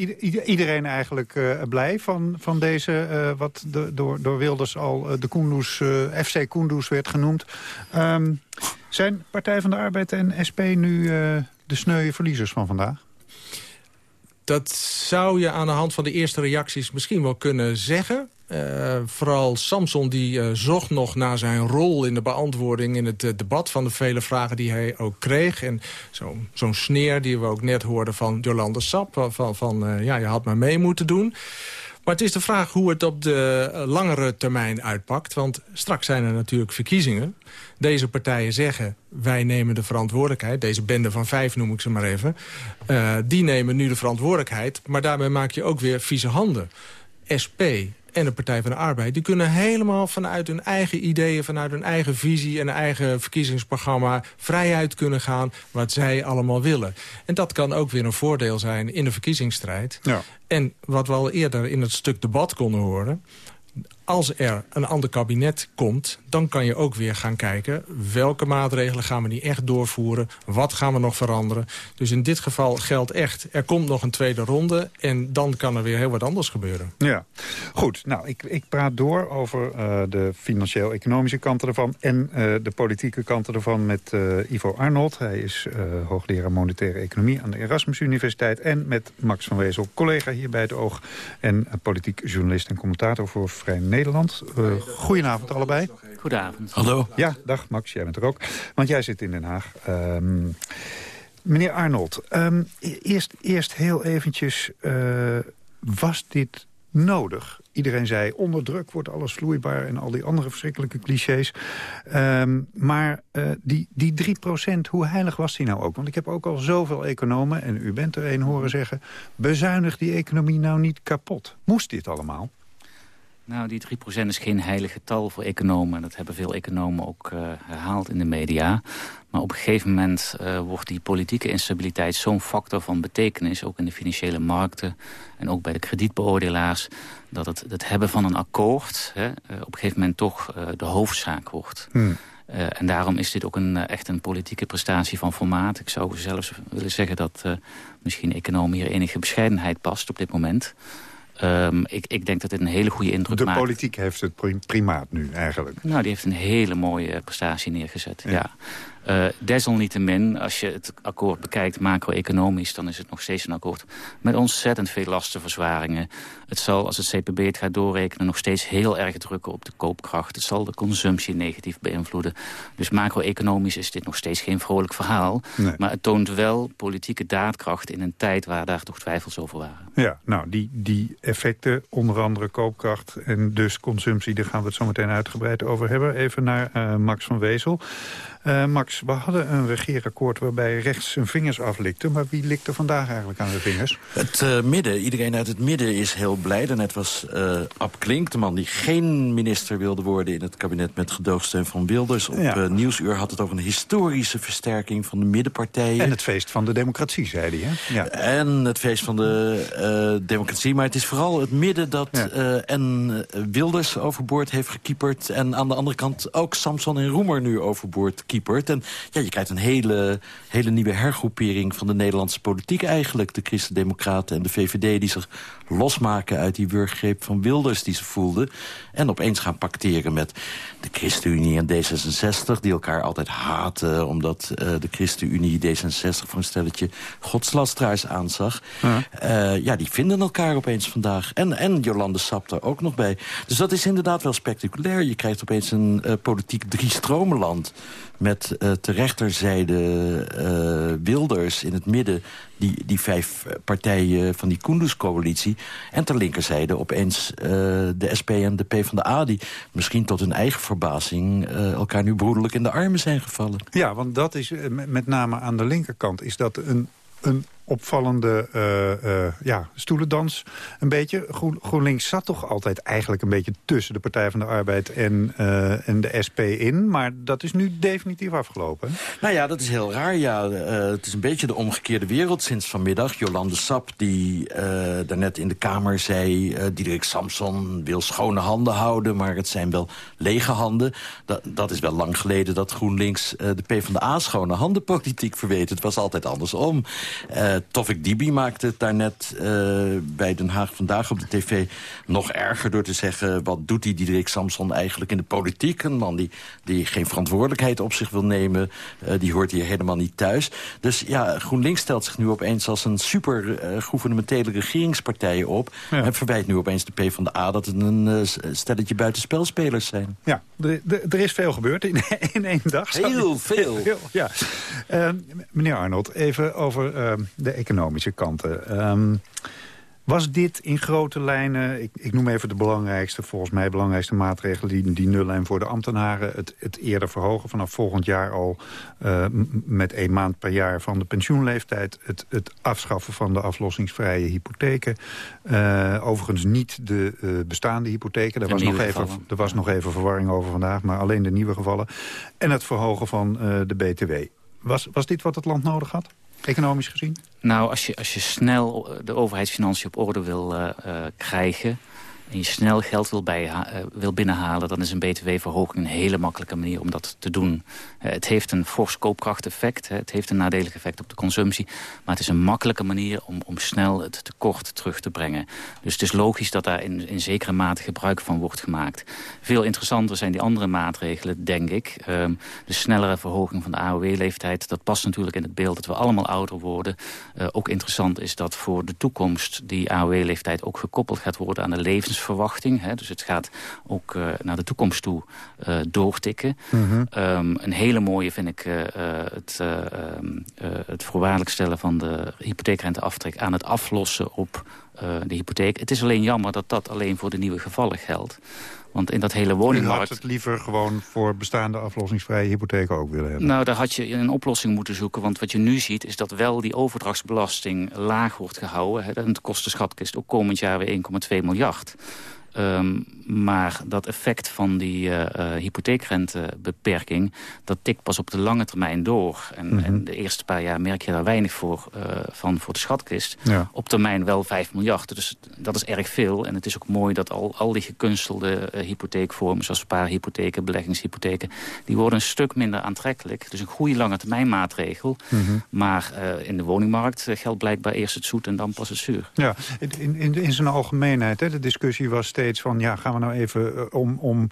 iedereen eigenlijk uh, blij van, van deze... Uh, wat de, door, door Wilders al uh, de Koenders, FC Koenders werd genoemd. Um, zijn Partij van de Arbeid en SP nu de sneuwe verliezers van vandaag? Dat zou je aan de hand van de eerste reacties misschien wel kunnen zeggen. Uh, vooral Samson die uh, zocht nog naar zijn rol in de beantwoording... in het uh, debat van de vele vragen die hij ook kreeg. En zo'n zo sneer die we ook net hoorden van Jolande Sap... van, van ja, je had maar mee moeten doen. Maar het is de vraag hoe het op de langere termijn uitpakt. Want straks zijn er natuurlijk verkiezingen. Deze partijen zeggen, wij nemen de verantwoordelijkheid. Deze bende van vijf noem ik ze maar even. die nemen nu de verantwoordelijkheid. Maar daarmee maak je ook weer vieze handen. SP, en de Partij van de Arbeid... die kunnen helemaal vanuit hun eigen ideeën... vanuit hun eigen visie en eigen verkiezingsprogramma... vrijheid kunnen gaan wat zij allemaal willen. En dat kan ook weer een voordeel zijn in de verkiezingsstrijd. Ja. En wat we al eerder in het stuk debat konden horen als er een ander kabinet komt, dan kan je ook weer gaan kijken... welke maatregelen gaan we niet echt doorvoeren, wat gaan we nog veranderen. Dus in dit geval geldt echt, er komt nog een tweede ronde... en dan kan er weer heel wat anders gebeuren. Ja, goed. Nou, ik, ik praat door over uh, de financieel-economische kanten ervan... en uh, de politieke kanten ervan met uh, Ivo Arnold. Hij is hoogleraar monetaire economie aan de Erasmus Universiteit... en met Max van Wezel, collega hier bij het Oog... en politiek journalist en commentator voor Vrij Nederland. Nederland. Uh, goedenavond allebei. Goedenavond. Hallo. Ja, dag Max, jij bent er ook. Want jij zit in Den Haag. Um, meneer Arnold, um, eerst, eerst heel eventjes, uh, was dit nodig? Iedereen zei, onder druk wordt alles vloeibaar... en al die andere verschrikkelijke clichés. Um, maar uh, die, die 3% hoe heilig was die nou ook? Want ik heb ook al zoveel economen, en u bent er een horen zeggen... bezuinig die economie nou niet kapot. Moest dit allemaal? Nou, die 3% is geen heilig getal voor economen. Dat hebben veel economen ook uh, herhaald in de media. Maar op een gegeven moment uh, wordt die politieke instabiliteit zo'n factor van betekenis... ook in de financiële markten en ook bij de kredietbeoordelaars... dat het, het hebben van een akkoord hè, uh, op een gegeven moment toch de hoofdzaak wordt. Hmm. en daarom is dit ook een, echt een politieke prestatie van formaat. Ik zou zelfs willen zeggen dat misschien economen hier enige bescheidenheid past op dit moment... Um, ik, ik, denk dat dit een hele goede indruk de maakt. De politiek heeft het primaat nu eigenlijk. Nou, die heeft een hele mooie prestatie neergezet, ja. ja. Uh, desalniettemin, als je het akkoord bekijkt macro-economisch... dan is het nog steeds een akkoord met ontzettend veel lastenverzwaringen. Het zal, als het CPB het gaat doorrekenen... nog steeds heel erg drukken op de koopkracht. Het zal de consumptie negatief beïnvloeden. Dus macro-economisch is dit nog steeds geen vrolijk verhaal. Nee. Maar het toont wel politieke daadkracht in een tijd... waar daar toch twijfels over waren. Ja, nou, die, die effecten, onder andere koopkracht en dus consumptie... daar gaan we het zo meteen uitgebreid over hebben. Even naar uh, Max van Wezel. Uh, Max, we hadden een regeerakkoord waarbij rechts zijn vingers aflikte. Maar wie likte vandaag eigenlijk aan de vingers? Het uh, midden. Iedereen uit het midden is heel blij. Daarnet was uh, Ab Klink, de man die geen minister wilde worden... in het kabinet met gedoogsteun van Wilders. Op ja. Nieuwsuur had het over een historische versterking van de middenpartijen. En het feest van de democratie, zei hij. Hè? Ja. En het feest van de democratie. Maar het is vooral het midden dat ja. en Wilders overboord heeft gekieperd... en aan de andere kant ook Samson en Roemer nu overboord kiepert. En ja, je krijgt een hele, hele nieuwe hergroepering van de Nederlandse politiek eigenlijk. De Christen-Democraten en de VVD die zich losmaken uit die wurggreep van Wilders die ze voelden. En opeens gaan pacteren met de ChristenUnie en D66... die elkaar altijd haten omdat uh, de ChristenUnie D66 voor een stelletje godslasteraars aanzag. Ja. Uh, ja, die vinden elkaar opeens vandaag. En, en Jolande Sap er ook nog bij. Dus dat is inderdaad wel spectaculair. Je krijgt opeens een uh, politiek drie-stromenland met ter rechterzijde Wilders in het midden... Die, die vijf partijen van die Kunduz-coalitie. En ter linkerzijde opeens uh, de SP en de PvdA... die misschien tot hun eigen verbazing elkaar nu broederlijk in de armen zijn gevallen. Ja, want dat is met name aan de linkerkant... is dat een, een opvallende uh, uh, ja, stoelendans. Een beetje. Groen, GroenLinks zat toch altijd eigenlijk een beetje tussen de Partij van de Arbeid en, uh, en de SP in. Maar dat is nu definitief afgelopen. Nou ja, dat is heel raar. Ja, het is een beetje de omgekeerde wereld sinds vanmiddag. Jolande Sap, die daarnet in de Kamer zei... Diederik Samson wil schone handen houden, maar het zijn wel lege handen. Dat, dat is wel lang geleden dat GroenLinks de PvdA schone handenpolitiek verweet. Het was altijd andersom. Uh, Tofik Dibi maakte het daarnet uh, bij Den Haag Vandaag op de tv nog erger... door te zeggen, wat doet die Diederik Samson eigenlijk in de politiek? Een man die, die geen verantwoordelijkheid op zich wil nemen. Uh, die hoort hier helemaal niet thuis. Dus ja, GroenLinks stelt zich nu opeens als een super gouvernementele regeringspartij op... Ja. en verwijt nu opeens de PvdA dat het een stelletje buitenspelspelers zijn. Ja, er is veel gebeurd in, in één dag. Heel veel. ja. meneer Arnold, even over de economische kanten. Um, was dit in grote lijnen, ik, ik, noem even de belangrijkste... volgens mij belangrijkste maatregelen, die, die nullijn voor de ambtenaren... Het, het, eerder verhogen vanaf volgend jaar al uh, met één maand per jaar van de pensioenleeftijd... het, het afschaffen van de aflossingsvrije hypotheken. Uh, overigens niet de uh, bestaande hypotheken. Daar was, nog even, er was nog even verwarring over vandaag, maar alleen de nieuwe gevallen. En het verhogen van de BTW. Was, was dit wat het land nodig had? Economisch gezien? Nou, als je, als je snel de overheidsfinanciën op orde wil uh, uh, krijgen en je snel geld wil, bij, uh, wil binnenhalen... dan is een btw-verhoging een hele makkelijke manier om dat te doen. Uh, het heeft een fors koopkrachteffect. Het heeft een nadelig effect op de consumptie. Maar het is een makkelijke manier om, om snel het tekort terug te brengen. Dus het is logisch dat daar in, in zekere mate gebruik van wordt gemaakt. Veel interessanter zijn die andere maatregelen, denk ik. Um, de snellere verhoging van de AOW-leeftijd... dat past natuurlijk in het beeld dat we allemaal ouder worden. Uh, ook interessant is dat voor de toekomst... die AOW-leeftijd ook gekoppeld gaat worden aan de levens verwachting. Hè, dus het gaat ook uh, naar de toekomst toe uh, doortikken. Mm -hmm. um, een hele mooie vind ik uh, het, um, het voorwaardelijk stellen van de hypotheekrenteaftrek... aan het aflossen op de hypotheek. Het is alleen jammer dat dat alleen voor de nieuwe gevallen geldt. Want in dat hele woningmarkt... U had het liever gewoon voor bestaande aflossingsvrije hypotheken ook willen hebben? Nou, daar had je een oplossing moeten zoeken. Want wat je nu ziet is dat wel die overdrachtsbelasting laag wordt gehouden. Hè, en de kostenschatkist ook komend jaar weer 1,2 miljard. Um, maar dat effect van die uh, uh, hypotheekrentebeperking... dat tikt pas op de lange termijn door. En, mm -hmm. en, de eerste paar jaar merk je daar weinig voor, uh, van voor de schatkist. Ja. Op termijn wel 5 miljard. Dus dat is erg veel. En het is ook mooi dat al, al die gekunstelde hypotheekvormen... zoals spaarhypotheken, beleggingshypotheken... die worden een stuk minder aantrekkelijk. Dus een goede lange termijn maatregel. Mm -hmm. Maar in de woningmarkt geldt blijkbaar eerst het zoet en dan pas het zuur. Ja, in, in, in zijn algemeenheid, hè, de discussie was steeds van... ja, gaan we nou even om, om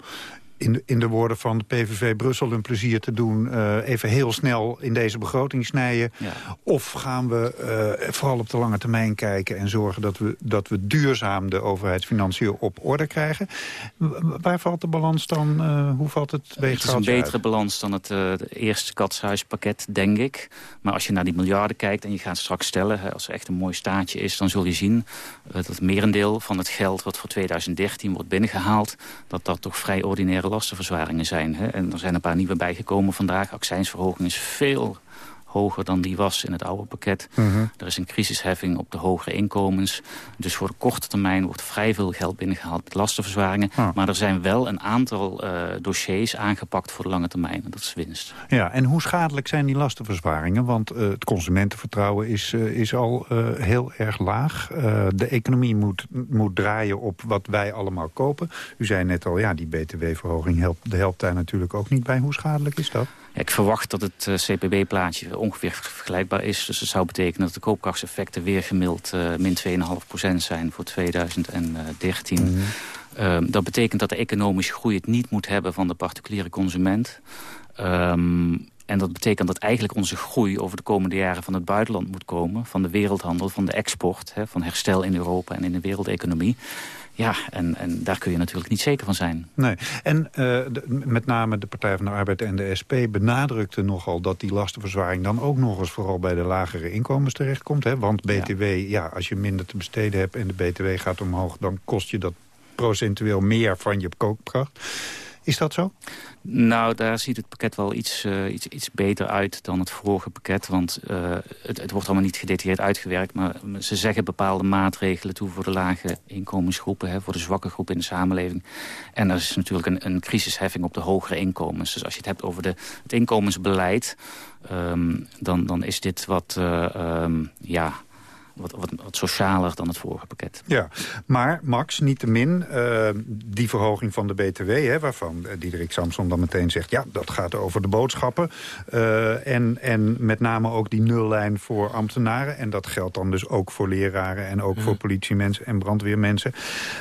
in de, in de woorden van de PVV Brussel een plezier te doen... Uh, even heel snel in deze begroting snijden? Ja. Of gaan we uh, vooral op de lange termijn kijken... en zorgen dat we, dat we duurzaam de overheidsfinanciën op orde krijgen? Waar valt de balans dan? Uh, hoe valt het Het is een betere balans dan het eerste katshuispakket, denk ik. Maar als je naar die miljarden kijkt en je gaat straks stellen... Hè, als er echt een mooi staatje is, dan zul je zien... dat het merendeel van het geld wat voor 2013 wordt binnengehaald... dat dat toch vrij ordinaire lastenverzwaringen zijn. Hè? En er zijn een paar nieuwe bijgekomen vandaag. Accijnsverhoging is veel hoger dan die was in het oude pakket. Uh -huh. Er is een crisisheffing op de hogere inkomens. Dus voor de korte termijn wordt vrij veel geld binnengehaald met lastenverzwaringen. Ah. Maar er zijn wel een aantal uh, dossiers aangepakt voor de lange termijn. En dat is winst. Ja, en hoe schadelijk zijn die lastenverzwaringen? Want uh, het consumentenvertrouwen is, uh, is al heel erg laag. de economie moet, moet draaien op wat wij allemaal kopen. U zei net al, ja, die btw-verhoging helpt, helpt daar natuurlijk ook niet bij. Hoe schadelijk is dat? Ik verwacht dat het uh, CPB-plaatje ongeveer vergelijkbaar is. Dus dat zou betekenen dat de koopkrachtseffecten weer gemiddeld uh, min 2,5% zijn voor 2013. Mm -hmm. uh, dat betekent dat de economische groei het niet moet hebben van de particuliere consument. Um, en dat betekent dat eigenlijk onze groei over de komende jaren van het buitenland moet komen. Van de wereldhandel, van de export, hè, van herstel in Europa en in de wereldeconomie. Ja, en, en daar kun je natuurlijk niet zeker van zijn. Nee, en uh, de, met name de Partij van de Arbeid en de SP benadrukten nogal... dat die lastenverzwaring dan ook nog eens vooral bij de lagere inkomens terechtkomt. Hè? Want BTW, ja. ja, als je minder te besteden hebt en de BTW gaat omhoog... dan kost je dat procentueel meer van je koopkracht. Is dat zo? Nou, daar ziet het pakket wel iets, uh, iets, iets beter uit dan het vorige pakket. Want uh, het, het, wordt allemaal niet gedetailleerd uitgewerkt. Maar ze zeggen bepaalde maatregelen toe voor de lage inkomensgroepen. Hè, voor de zwakke groepen in de samenleving. En er is natuurlijk een, een crisisheffing op de hogere inkomens. Dus als je het hebt over de, het inkomensbeleid... Um, dan, dan is dit wat, uh, um, ja wat, wat, wat socialer dan het vorige pakket. Ja, maar Max, niettemin, uh, die verhoging van de BTW... Hè, waarvan Diederik Samson dan meteen zegt... ja, dat gaat over de boodschappen. Uh, en, en met name ook die nullijn voor ambtenaren. En dat geldt dan dus ook voor leraren... en ook voor politiemensen en brandweermensen.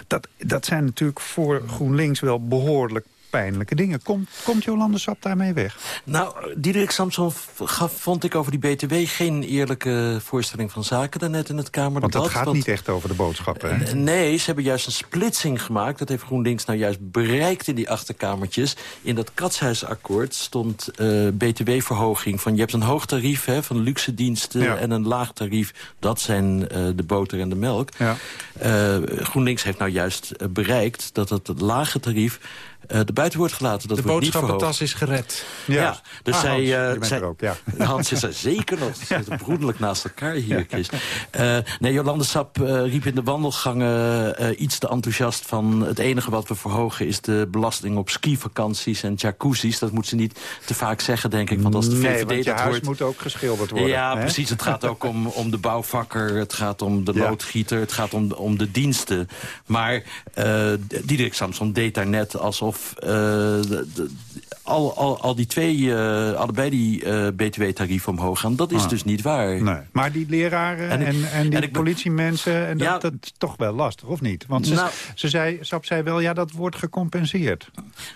Dat, dat zijn natuurlijk voor GroenLinks wel behoorlijk pijnlijke dingen. Komt, komt Jolande Sap daarmee weg? Nou, Diederik Samson gaf, vond ik over die BTW geen eerlijke voorstelling van zaken daarnet in het Kamerdebat. Want dat gaat niet echt over de boodschappen, hè? Nee, ze hebben juist een splitsing gemaakt. Dat heeft GroenLinks nou juist bereikt in die achterkamertjes. In dat katshuisakkoord stond uh, BTW-verhoging van... je hebt een hoog tarief hè, van luxe diensten ja. en een laag tarief. Dat zijn uh, de boter en de melk. Ja. Uh, GroenLinks heeft nou juist bereikt dat het, het lage tarief de buiten wordt gelaten. Dat de boodschappentas is gered. Ja, ja dus ah, zij... Hans, uh, zij, ook, ja. Hans is er zeker nog. Ze zitten broederlijk naast elkaar hier, Chris. Uh, nee, Jolande Sap riep in de wandelgangen iets te enthousiast van... het enige wat we verhogen is de belasting op skivakanties en jacuzzi's. Dat moet ze niet te vaak zeggen, denk ik. Want als de VVD nee, dat huis hoort... moet ook geschilderd worden. Ja, hè? precies. Het gaat ook om, om de bouwvakker, het gaat om de ja. loodgieter... het gaat om, om de diensten. Maar Diederik Samson deed daar net alsof de, de, al, al, al die twee, uh, allebei die uh, btw-tarieven omhoog gaan. Dat is ah. dus niet waar. Nee. Maar die leraren en, en, en die en politiemensen, en dat, ja, dat is toch wel lastig, of niet? Want ze, nou, ze zei, Sap zei wel, ja, dat wordt gecompenseerd.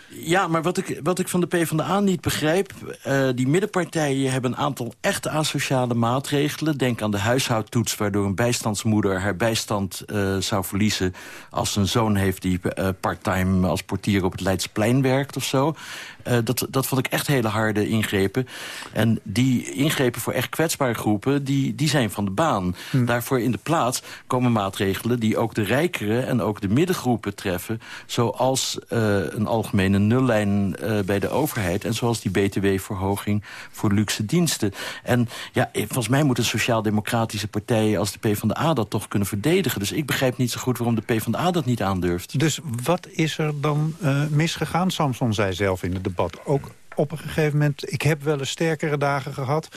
Ja, maar wat ik, wat ik van de PvdA niet begrijp... Uh, die middenpartijen hebben een aantal echte asociale maatregelen. Denk aan de huishoudtoets, waardoor een bijstandsmoeder haar bijstand zou verliezen... als ze een zoon heeft die parttime als portier op het Leidsplein werkt of zo. Uh, dat, dat vond ik echt hele harde ingrepen. En die ingrepen voor echt kwetsbare groepen, die, die zijn van de baan. Hm. Daarvoor in de plaats komen maatregelen die ook de rijkere en ook de middengroepen treffen. Zoals uh, een algemene nullijn uh, bij de overheid. En zoals die btw-verhoging voor luxe diensten. En ja, volgens mij moeten sociaal-democratische partijen als de PvdA dat toch kunnen verdedigen. Dus ik begrijp niet zo goed waarom de PvdA dat niet aandurft. Dus wat is er dan misgegaan? Samson zei zelf in het debat ook op een gegeven moment... ik heb wel eens sterkere dagen gehad.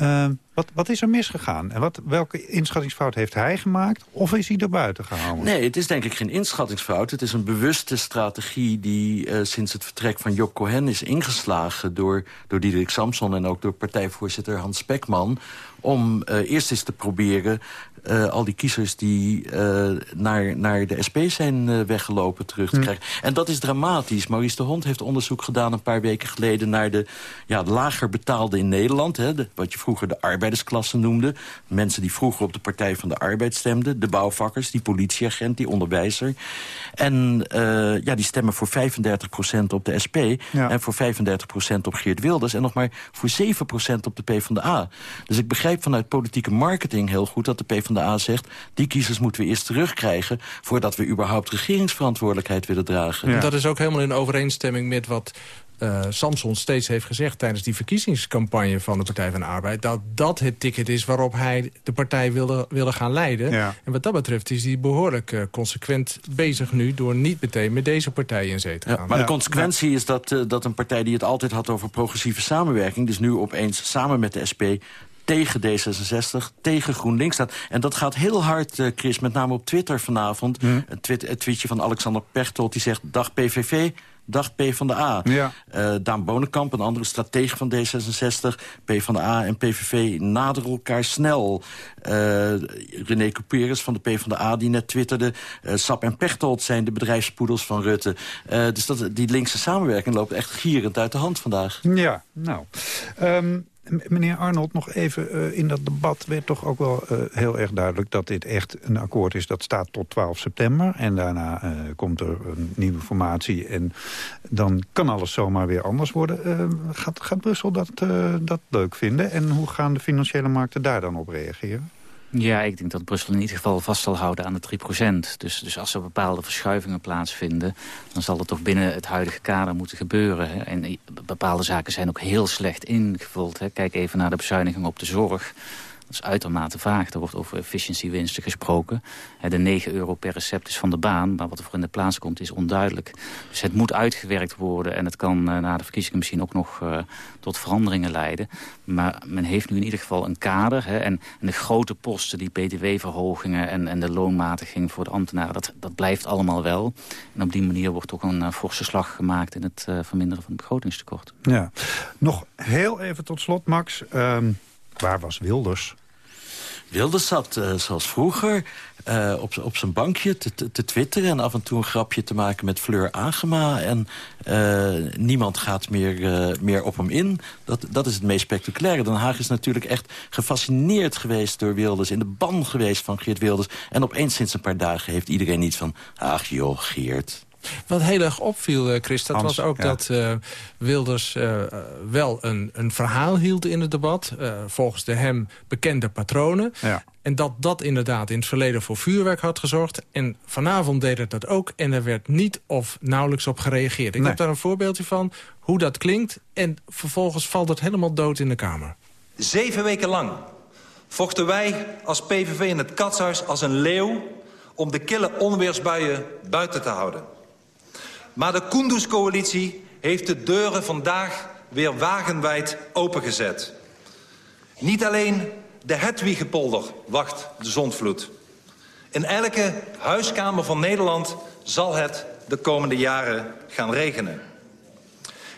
Uh, wat, wat is er misgegaan? En wat, welke inschattingsfout heeft hij gemaakt? Of is hij er buiten gehouden? Nee, het is denk ik geen inschattingsfout. Het is een bewuste strategie die uh, sinds het vertrek van Job Cohen is ingeslagen... door, door Diederik Samson en ook door partijvoorzitter Hans Spekman om uh, eerst eens te proberen uh, al die kiezers die uh, naar, naar de SP zijn uh, weggelopen terug te hm. krijgen. En dat is dramatisch. Maurice de Hond heeft onderzoek gedaan een paar weken geleden... naar de ja, lager betaalde in Nederland. Hè, de, wat je vroeger de arbeidersklasse noemde. Mensen die vroeger op de Partij van de Arbeid stemden. De bouwvakkers, die politieagent, die onderwijzer. En ja, die stemmen voor 35% op de SP... Ja. en voor 35% op Geert Wilders... en nog maar voor 7% op de PvdA. Dus ik begrijp vanuit politieke marketing heel goed... dat de PvdA van de A zegt... die kiezers moeten we eerst terugkrijgen... voordat we überhaupt regeringsverantwoordelijkheid willen dragen. Ja. Dat is ook helemaal in overeenstemming met wat uh, Samson steeds heeft gezegd tijdens die verkiezingscampagne van de Partij van de Arbeid... dat dat het ticket is waarop hij de partij wilde, wilde gaan leiden. Ja. En wat dat betreft is hij behoorlijk uh, consequent bezig nu... door niet meteen met deze partij in zee te gaan. Ja, maar de consequentie is dat, uh, dat een partij die het altijd had over progressieve samenwerking... dus nu opeens samen met de SP tegen D66, tegen GroenLinks staat. En dat gaat heel hard, uh, Chris, met name op Twitter vanavond. Hm. Een, tweet, een tweetje van Alexander Pechtold, die zegt... dag PVV, dag P van de A. Ja. Uh, Daan Bonenkamp, een andere stratege van D66... P van de A en PVV naderen elkaar snel. Uh, René Couperus van de P van de A die net twitterde... Uh, Sap en Pechtold zijn de bedrijfspoedels van Rutte. dus dat, die linkse samenwerking loopt echt gierend uit de hand vandaag. Ja, nou... Um, Meneer Arnold, nog even uh, in dat debat werd toch ook wel uh, heel erg duidelijk... dat dit echt een akkoord is dat staat tot 12 september. En daarna uh, komt er een nieuwe formatie en dan kan alles zomaar weer anders worden. gaat, gaat Brussel dat, dat leuk vinden? En hoe gaan de financiële markten daar dan op reageren? Ja, ik denk dat Brussel in ieder geval vast zal houden aan de 3%. Dus, dus als er bepaalde verschuivingen plaatsvinden... dan zal het toch binnen het huidige kader moeten gebeuren. Hè. En bepaalde zaken zijn ook heel slecht ingevuld. Hè. Kijk even naar de bezuiniging op de zorg dat is uitermate vaag. Er wordt over efficiëntiewinsten gesproken. De 9 euro per recept is van de baan, maar wat er voor in de plaats komt is onduidelijk. Dus het moet uitgewerkt worden en het kan eh, na de verkiezingen misschien ook nog uh, tot veranderingen leiden. Maar men heeft nu in ieder geval een kader. En, de grote posten, die btw-verhogingen en, de loonmatiging voor de ambtenaren, dat, dat blijft allemaal wel. En op die manier wordt toch een uh, forse slag gemaakt in het verminderen van het begrotingstekort. Ja, nog heel even tot slot, Max. Um, waar was Wilders? Wilders zat, uh, zoals vroeger, uh, op, op zijn bankje te, te, te, twitteren... en af en toe een grapje te maken met Fleur Agema. En uh, niemand gaat meer, meer op hem in. Dat, dat is het meest spectaculaire. Den Haag is natuurlijk echt gefascineerd geweest door Wilders... in de ban geweest van Geert Wilders. En opeens sinds een paar dagen heeft iedereen iets van... ach joh, Geert, wat heel erg opviel, Chris, dat was ook dat uh, Wilders uh, wel een, een verhaal hield in het debat. Uh, volgens de hem bekende patronen. Ja. En dat dat inderdaad in het verleden voor vuurwerk had gezorgd. En vanavond deed het dat ook. En er werd niet of nauwelijks op gereageerd. Ik nee. heb daar een voorbeeldje van hoe dat klinkt. En vervolgens valt het helemaal dood in de Kamer. Zeven weken lang vochten wij als PVV in het katshuis als een leeuw... om de kille onweersbuien buiten te houden. Maar de Kunduz-coalitie heeft de deuren vandaag weer wagenwijd opengezet. Niet alleen de Hedwigepolder wacht de zondvloed. In elke huiskamer van Nederland zal het de komende jaren gaan regenen.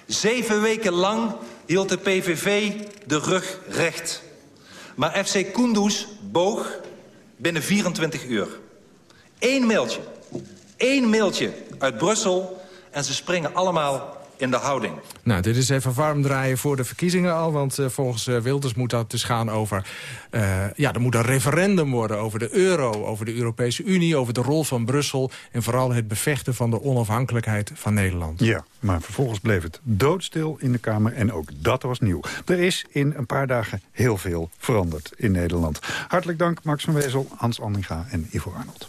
Zeven weken lang hield de PVV de rug recht. Maar FC Kunduz boog binnen 24 uur. Eén mailtje. Eén mailtje uit Brussel en ze springen allemaal in de houding. Nou, dit is even warm draaien voor de verkiezingen al. Want uh, volgens uh, Wilders moet dat dus gaan over... Uh, ja, er moet een referendum worden over de euro, over de Europese Unie... over de rol van Brussel en vooral het bevechten van de onafhankelijkheid van Nederland. Ja, maar vervolgens bleef het doodstil in de Kamer en ook dat was nieuw. Er is in een paar dagen heel veel veranderd in Nederland. Hartelijk dank Max van Wezel, Hans Anninga en Ivo Arnold.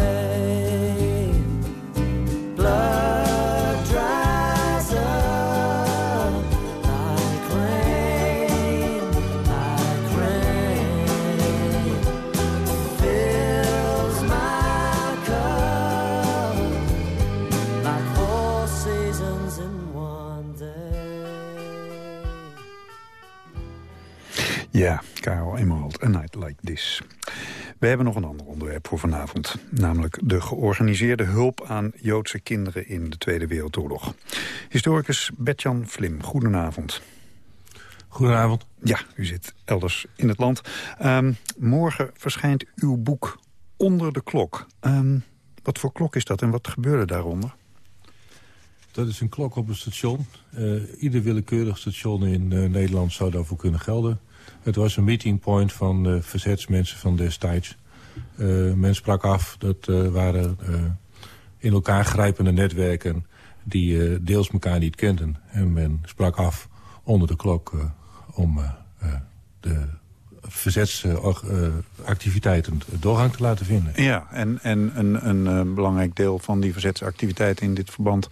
A Night Like This. We hebben nog een ander onderwerp voor vanavond. Namelijk de georganiseerde hulp aan Joodse kinderen in de Tweede Wereldoorlog. Historicus Bertjan Vlim, goedenavond. Goedenavond. Ja, u zit elders in het land. Um, morgen verschijnt uw boek Onder de Klok. Um, wat voor klok is dat en wat gebeurde daaronder? Dat is een klok op een station. Uh, ieder willekeurig station in uh, Nederland zou daarvoor kunnen gelden. Het was een meeting point van de verzetsmensen van destijds. Uh, men sprak af, dat uh, waren uh, in elkaar grijpende netwerken. die deels elkaar niet kenden. En men sprak af onder de klok om de verzetsactiviteiten doorgang te laten vinden. Ja, en, en een, een uh, belangrijk deel van die verzetsactiviteiten in dit verband...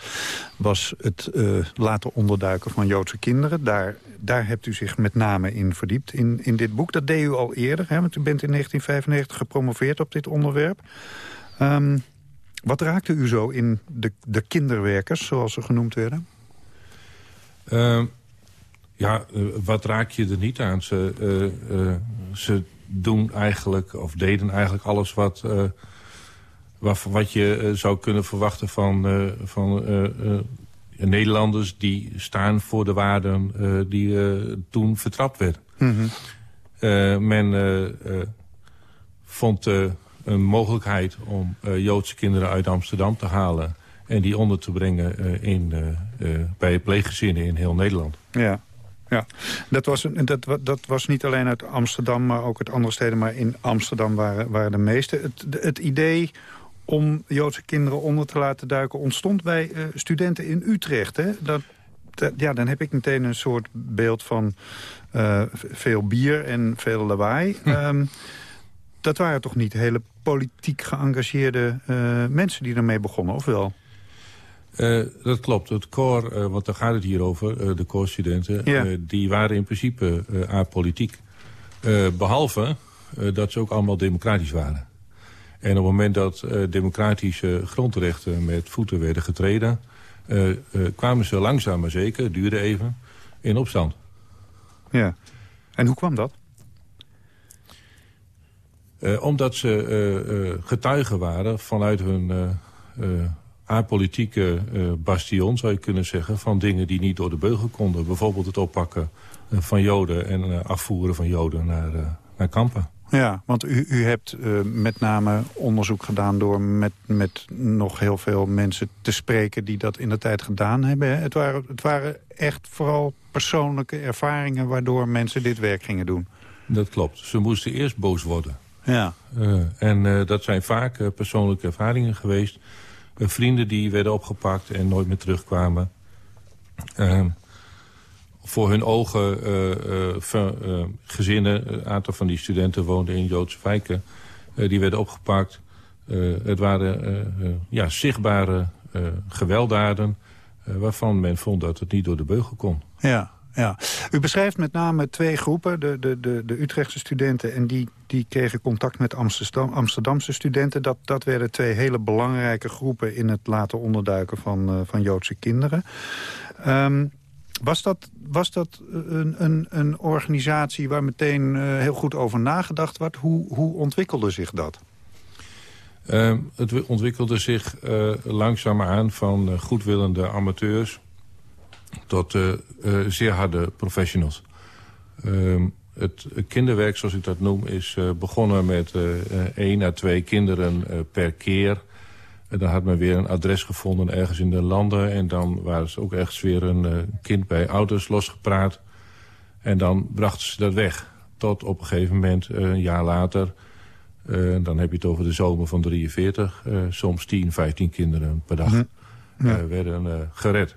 was het uh, laten onderduiken van Joodse kinderen. Daar, daar hebt u zich met name in verdiept in, in dit boek. Dat deed u al eerder, hè, want u bent in 1995 gepromoveerd op dit onderwerp. Um, wat raakte u zo in de, de kinderwerkers, zoals ze genoemd werden? Uh, ja, uh, wat raak je er niet aan? Ze, uh, ze doen eigenlijk, of deden eigenlijk alles wat, wat, wat je zou kunnen verwachten van, van Nederlanders... die staan voor de waarden die toen vertrapt werden. Mm -hmm. men vond een mogelijkheid om Joodse kinderen uit Amsterdam te halen... en die onder te brengen in, bij pleeggezinnen in heel Nederland. Ja. Ja, dat was, dat, dat was niet alleen uit Amsterdam, maar ook uit andere steden. Maar in Amsterdam waren, waren de meeste. Het, het idee om Joodse kinderen onder te laten duiken... ontstond bij uh, studenten in Utrecht. Hè? Dat, dat, ja, dan heb ik meteen een soort beeld van uh, veel bier en veel lawaai. Hm. Um, dat waren toch niet hele politiek geëngageerde uh, mensen die ermee begonnen, of wel? Uh, dat klopt. Het koor, uh, want daar gaat het hier over, uh, de koorstudenten... Ja. die waren in principe apolitiek. behalve dat ze ook allemaal democratisch waren. En op het moment dat democratische grondrechten met voeten werden getreden... kwamen ze langzaam maar zeker, duurde even, in opstand. Ja. En hoe kwam dat? omdat ze getuigen waren vanuit hun apolitieke uh, bastion, zou je kunnen zeggen... van dingen die niet door de beugel konden. Bijvoorbeeld het oppakken uh, van joden en uh, afvoeren van joden naar, naar kampen. Ja, want u, u hebt met name onderzoek gedaan door met, met nog heel veel mensen te spreken... die dat in de tijd gedaan hebben. Het waren, het waren echt vooral persoonlijke ervaringen... waardoor mensen dit werk gingen doen. Dat klopt. Ze moesten eerst boos worden. Ja. en dat zijn vaak persoonlijke ervaringen geweest vrienden die werden opgepakt en nooit meer terugkwamen. Uh, voor hun ogen uh, uh, gezinnen, een aantal van die studenten woonden in Joodse wijken. die werden opgepakt. het waren ja, zichtbare gewelddaden waarvan men vond dat het niet door de beugel kon. Ja, ja. U beschrijft met name twee groepen, de, de, de, de Utrechtse studenten... en die, die kregen contact met Amsterdam, Amsterdamse studenten. Dat, dat werden twee hele belangrijke groepen... in het laten onderduiken van, uh, van Joodse kinderen. Um, was dat, was dat een, een, een organisatie waar meteen uh, heel goed over nagedacht werd? Hoe, hoe ontwikkelde zich dat? Uh, het ontwikkelde zich uh, langzaamaan van goedwillende amateurs tot uh, uh, zeer harde professionals. Uh, het kinderwerk, zoals ik dat noem, is uh, begonnen met één à twee kinderen per keer. En dan had men weer een adres gevonden ergens in de landen. En dan waren ze ook ergens weer een kind bij ouders losgepraat. En dan brachten ze dat weg. Tot op een gegeven moment, een jaar later... dan heb je het over de zomer van 43. soms 10, 15 kinderen per dag ja. werden gered.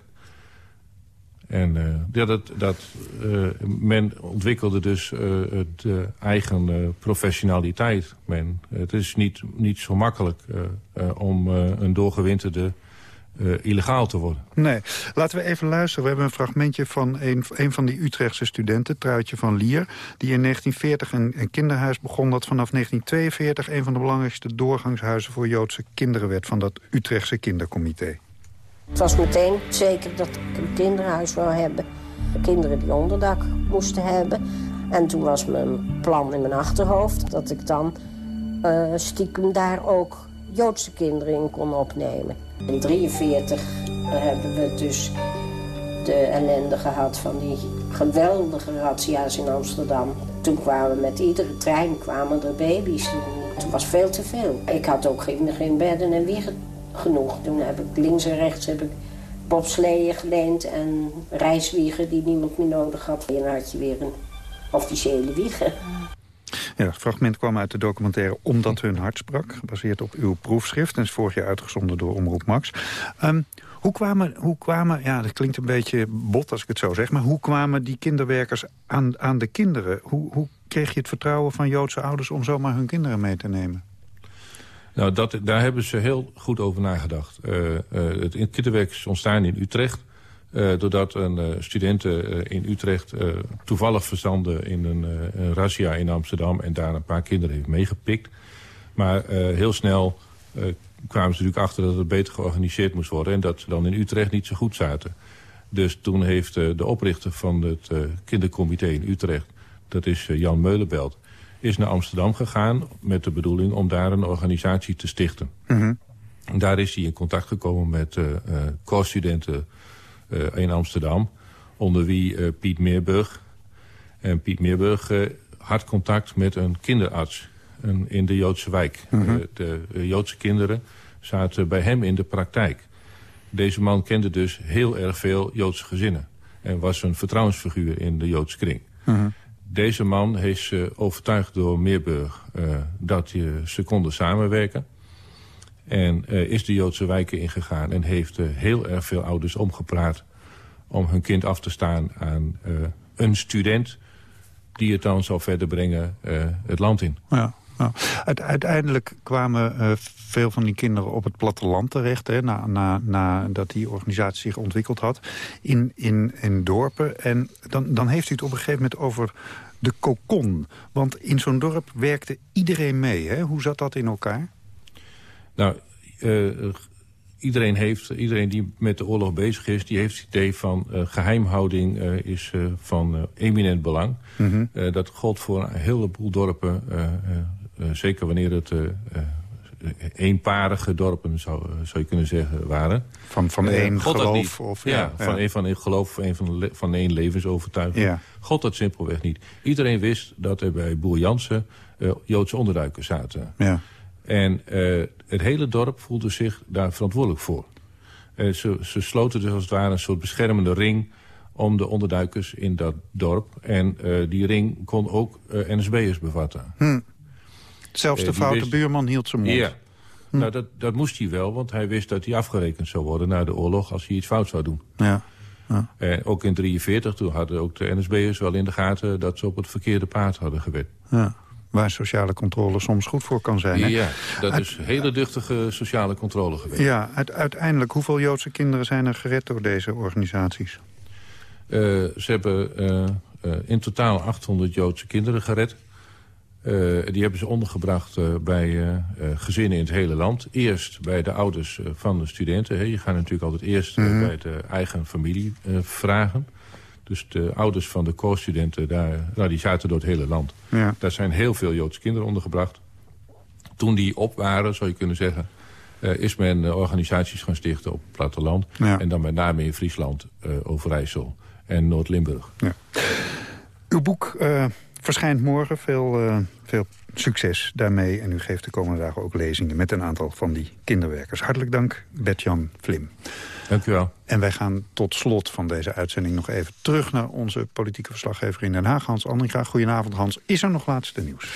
En uh, ja, dat, dat, uh, men ontwikkelde dus uh, de eigen professionaliteit. Men, het is niet, niet zo makkelijk om een doorgewinterde illegaal te worden. Nee, laten we even luisteren. We hebben een fragmentje van een, een van die Utrechtse studenten, Truitje van Lier... die in 1940 een, een kinderhuis begon dat vanaf 1942... een van de belangrijkste doorgangshuizen voor Joodse kinderen werd... van dat Utrechtse kindercomité. Het was meteen zeker dat ik een kinderhuis wou hebben. Kinderen die onderdak moesten hebben. En toen was mijn plan in mijn achterhoofd dat ik dan uh, stiekem daar ook Joodse kinderen in kon opnemen. In 1943 hebben we dus de ellende gehad van die geweldige razzia's in Amsterdam. Toen kwamen met iedere trein kwamen er baby's. Het was veel te veel. Ik had ook geen, geen bedden en wiegen genoeg. Toen heb ik links en rechts heb ik bobsleeën geleend en reiswiegen die niemand meer nodig had. En dan had je weer een officiële wiegen. Ja, het fragment kwam uit de documentaire Omdat hun hart sprak... gebaseerd op uw proefschrift en is vorig jaar uitgezonden door Omroep Max. Um, Hoe kwamen, hoe kwamen, ja, dat klinkt een beetje bot als ik het zo zeg... maar hoe kwamen die kinderwerkers aan, aan de kinderen? Hoe, hoe kreeg je het vertrouwen van Joodse ouders om zomaar hun kinderen mee te nemen? Nou, dat, daar hebben ze heel goed over nagedacht. Uh, uh, het kinderwerk is ontstaan in Utrecht... Uh, doordat een uh, in Utrecht toevallig verstanden in een, een razzia in Amsterdam... en daar een paar kinderen heeft meegepikt. Maar heel snel kwamen ze natuurlijk achter dat het beter georganiseerd moest worden... en dat ze dan in Utrecht niet zo goed zaten. Dus toen heeft de oprichter van het kindercomité in Utrecht... dat is Jan Meulenbelt is naar Amsterdam gegaan met de bedoeling om daar een organisatie te stichten. Mhm. Daar is hij in contact gekomen met uh, co-studenten uh, in Amsterdam, onder wie Piet Meerburg. En Piet Meerburg had contact met een kinderarts een, in de Joodse wijk. Mhm. de Joodse kinderen zaten bij hem in de praktijk. Deze man kende dus heel erg veel Joodse gezinnen. En was een vertrouwensfiguur in de Joodse kring. Mhm. Deze man is uh, overtuigd door Meerburg uh, dat je, ze konden samenwerken. En is de Joodse wijken ingegaan en heeft heel erg veel ouders omgepraat... om hun kind af te staan aan een student die het dan zou verder brengen het land in. Ja. Nou, uiteindelijk kwamen uh, veel van die kinderen op het platteland terecht... Hè, na, na, nadat die organisatie zich ontwikkeld had, in, in, in dorpen. En dan, dan heeft u het op een gegeven moment over de kokon. Want in zo'n dorp werkte iedereen mee. Hè? Hoe zat dat in elkaar? Nou, uh, iedereen, heeft, iedereen die met de oorlog bezig is... die heeft het idee van uh, geheimhouding uh, is van eminent belang. Mm -hmm. dat gold voor een heleboel dorpen. Zeker wanneer het eenparige dorpen, zou, zou je kunnen zeggen, waren. Van, van één geloof? Of, ja, ja, van één van één geloof, van één, van, van één levensovertuiging. Ja. God dat simpelweg niet. Iedereen wist dat er bij Boer Jansen Joodse onderduikers zaten. Ja. En uh, het hele dorp voelde zich daar verantwoordelijk voor. Uh, ze, ze sloten dus als het ware een soort beschermende ring om de onderduikers in dat dorp. En die ring kon ook NSB'ers bevatten. Hm. Zelfs de foute wist... buurman hield zijn mond. Ja. Hm. Nou, dat, dat moest hij wel, want hij wist dat hij afgerekend zou worden na de oorlog als hij iets fout zou doen. Ja. Ja. En ook in 1943, toen hadden ook de NSB'ers wel in de gaten dat ze op het verkeerde paard hadden gewet. Ja waar sociale controle soms goed voor kan zijn. Hè? Ja, dat is hele duchtige sociale controle geweest. Ja, uiteindelijk, hoeveel Joodse kinderen zijn er gered door deze organisaties? Uh, ze hebben uh, uh, in totaal 800 Joodse kinderen gered. Die hebben ze ondergebracht bij gezinnen in het hele land. Eerst bij de ouders van de studenten. Hè. Je gaat natuurlijk altijd eerst Mhm. bij de eigen familie vragen. Dus de ouders van de co-studenten, daar, nou, die zaten door het hele land. Ja. Daar zijn heel veel Joodse kinderen ondergebracht. Toen die op waren, zou je kunnen zeggen... Is men organisaties gaan stichten op het platteland. Ja. En dan met name in Friesland, Overijssel en Noord-Limburg. Ja. Uw boek verschijnt morgen. Veel, veel succes daarmee. En u geeft de komende dagen ook lezingen met een aantal van die kinderwerkers. Hartelijk dank, Bert-Jan Vlim. Dank u wel. En wij gaan tot slot van deze uitzending nog even terug naar onze politieke verslaggever in Den Haag, Hans Andringa. Goedenavond, Hans. Is er nog laatste nieuws?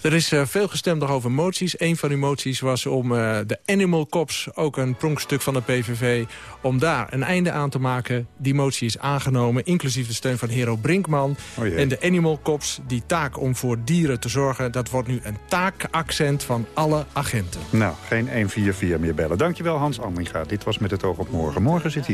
Er is uh, veel gestemd nog over moties. Een van die moties was om uh, de Animal Cops, ook een pronkstuk van de PVV... om daar een einde aan te maken. Die motie is aangenomen, inclusief de steun van Hero Brinkman. Oh en de Animal Cops, die taak om voor dieren te zorgen... dat wordt nu een taakaccent van alle agenten. Nou, geen 144 meer bellen. Dankjewel, Hans Andringa. Dit was Met het oog op morgen. Morgen zit hier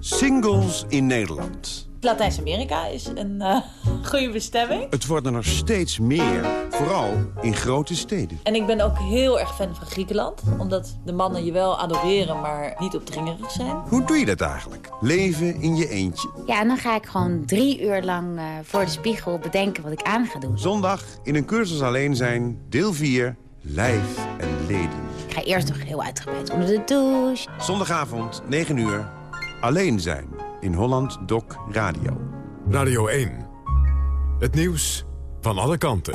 Singles in Nederland. Latijns-Amerika is een uh, goede bestemming. Het worden er steeds meer, vooral in grote steden. En ik ben ook heel erg fan van Griekenland. Omdat de mannen je wel adoreren, maar niet opdringerig zijn. Hoe doe je dat eigenlijk? Leven in je eentje. Ja, en dan ga ik gewoon drie uur lang uh, voor de spiegel bedenken wat ik aan ga doen. Zondag in een cursus alleen zijn, deel 4, lijf en leden. Ik ga eerst nog heel uitgebreid onder de douche. Zondagavond, 9 uur, alleen zijn in Holland Doc Radio. Radio 1. Het nieuws van alle kanten.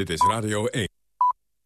Dit is Radio 1.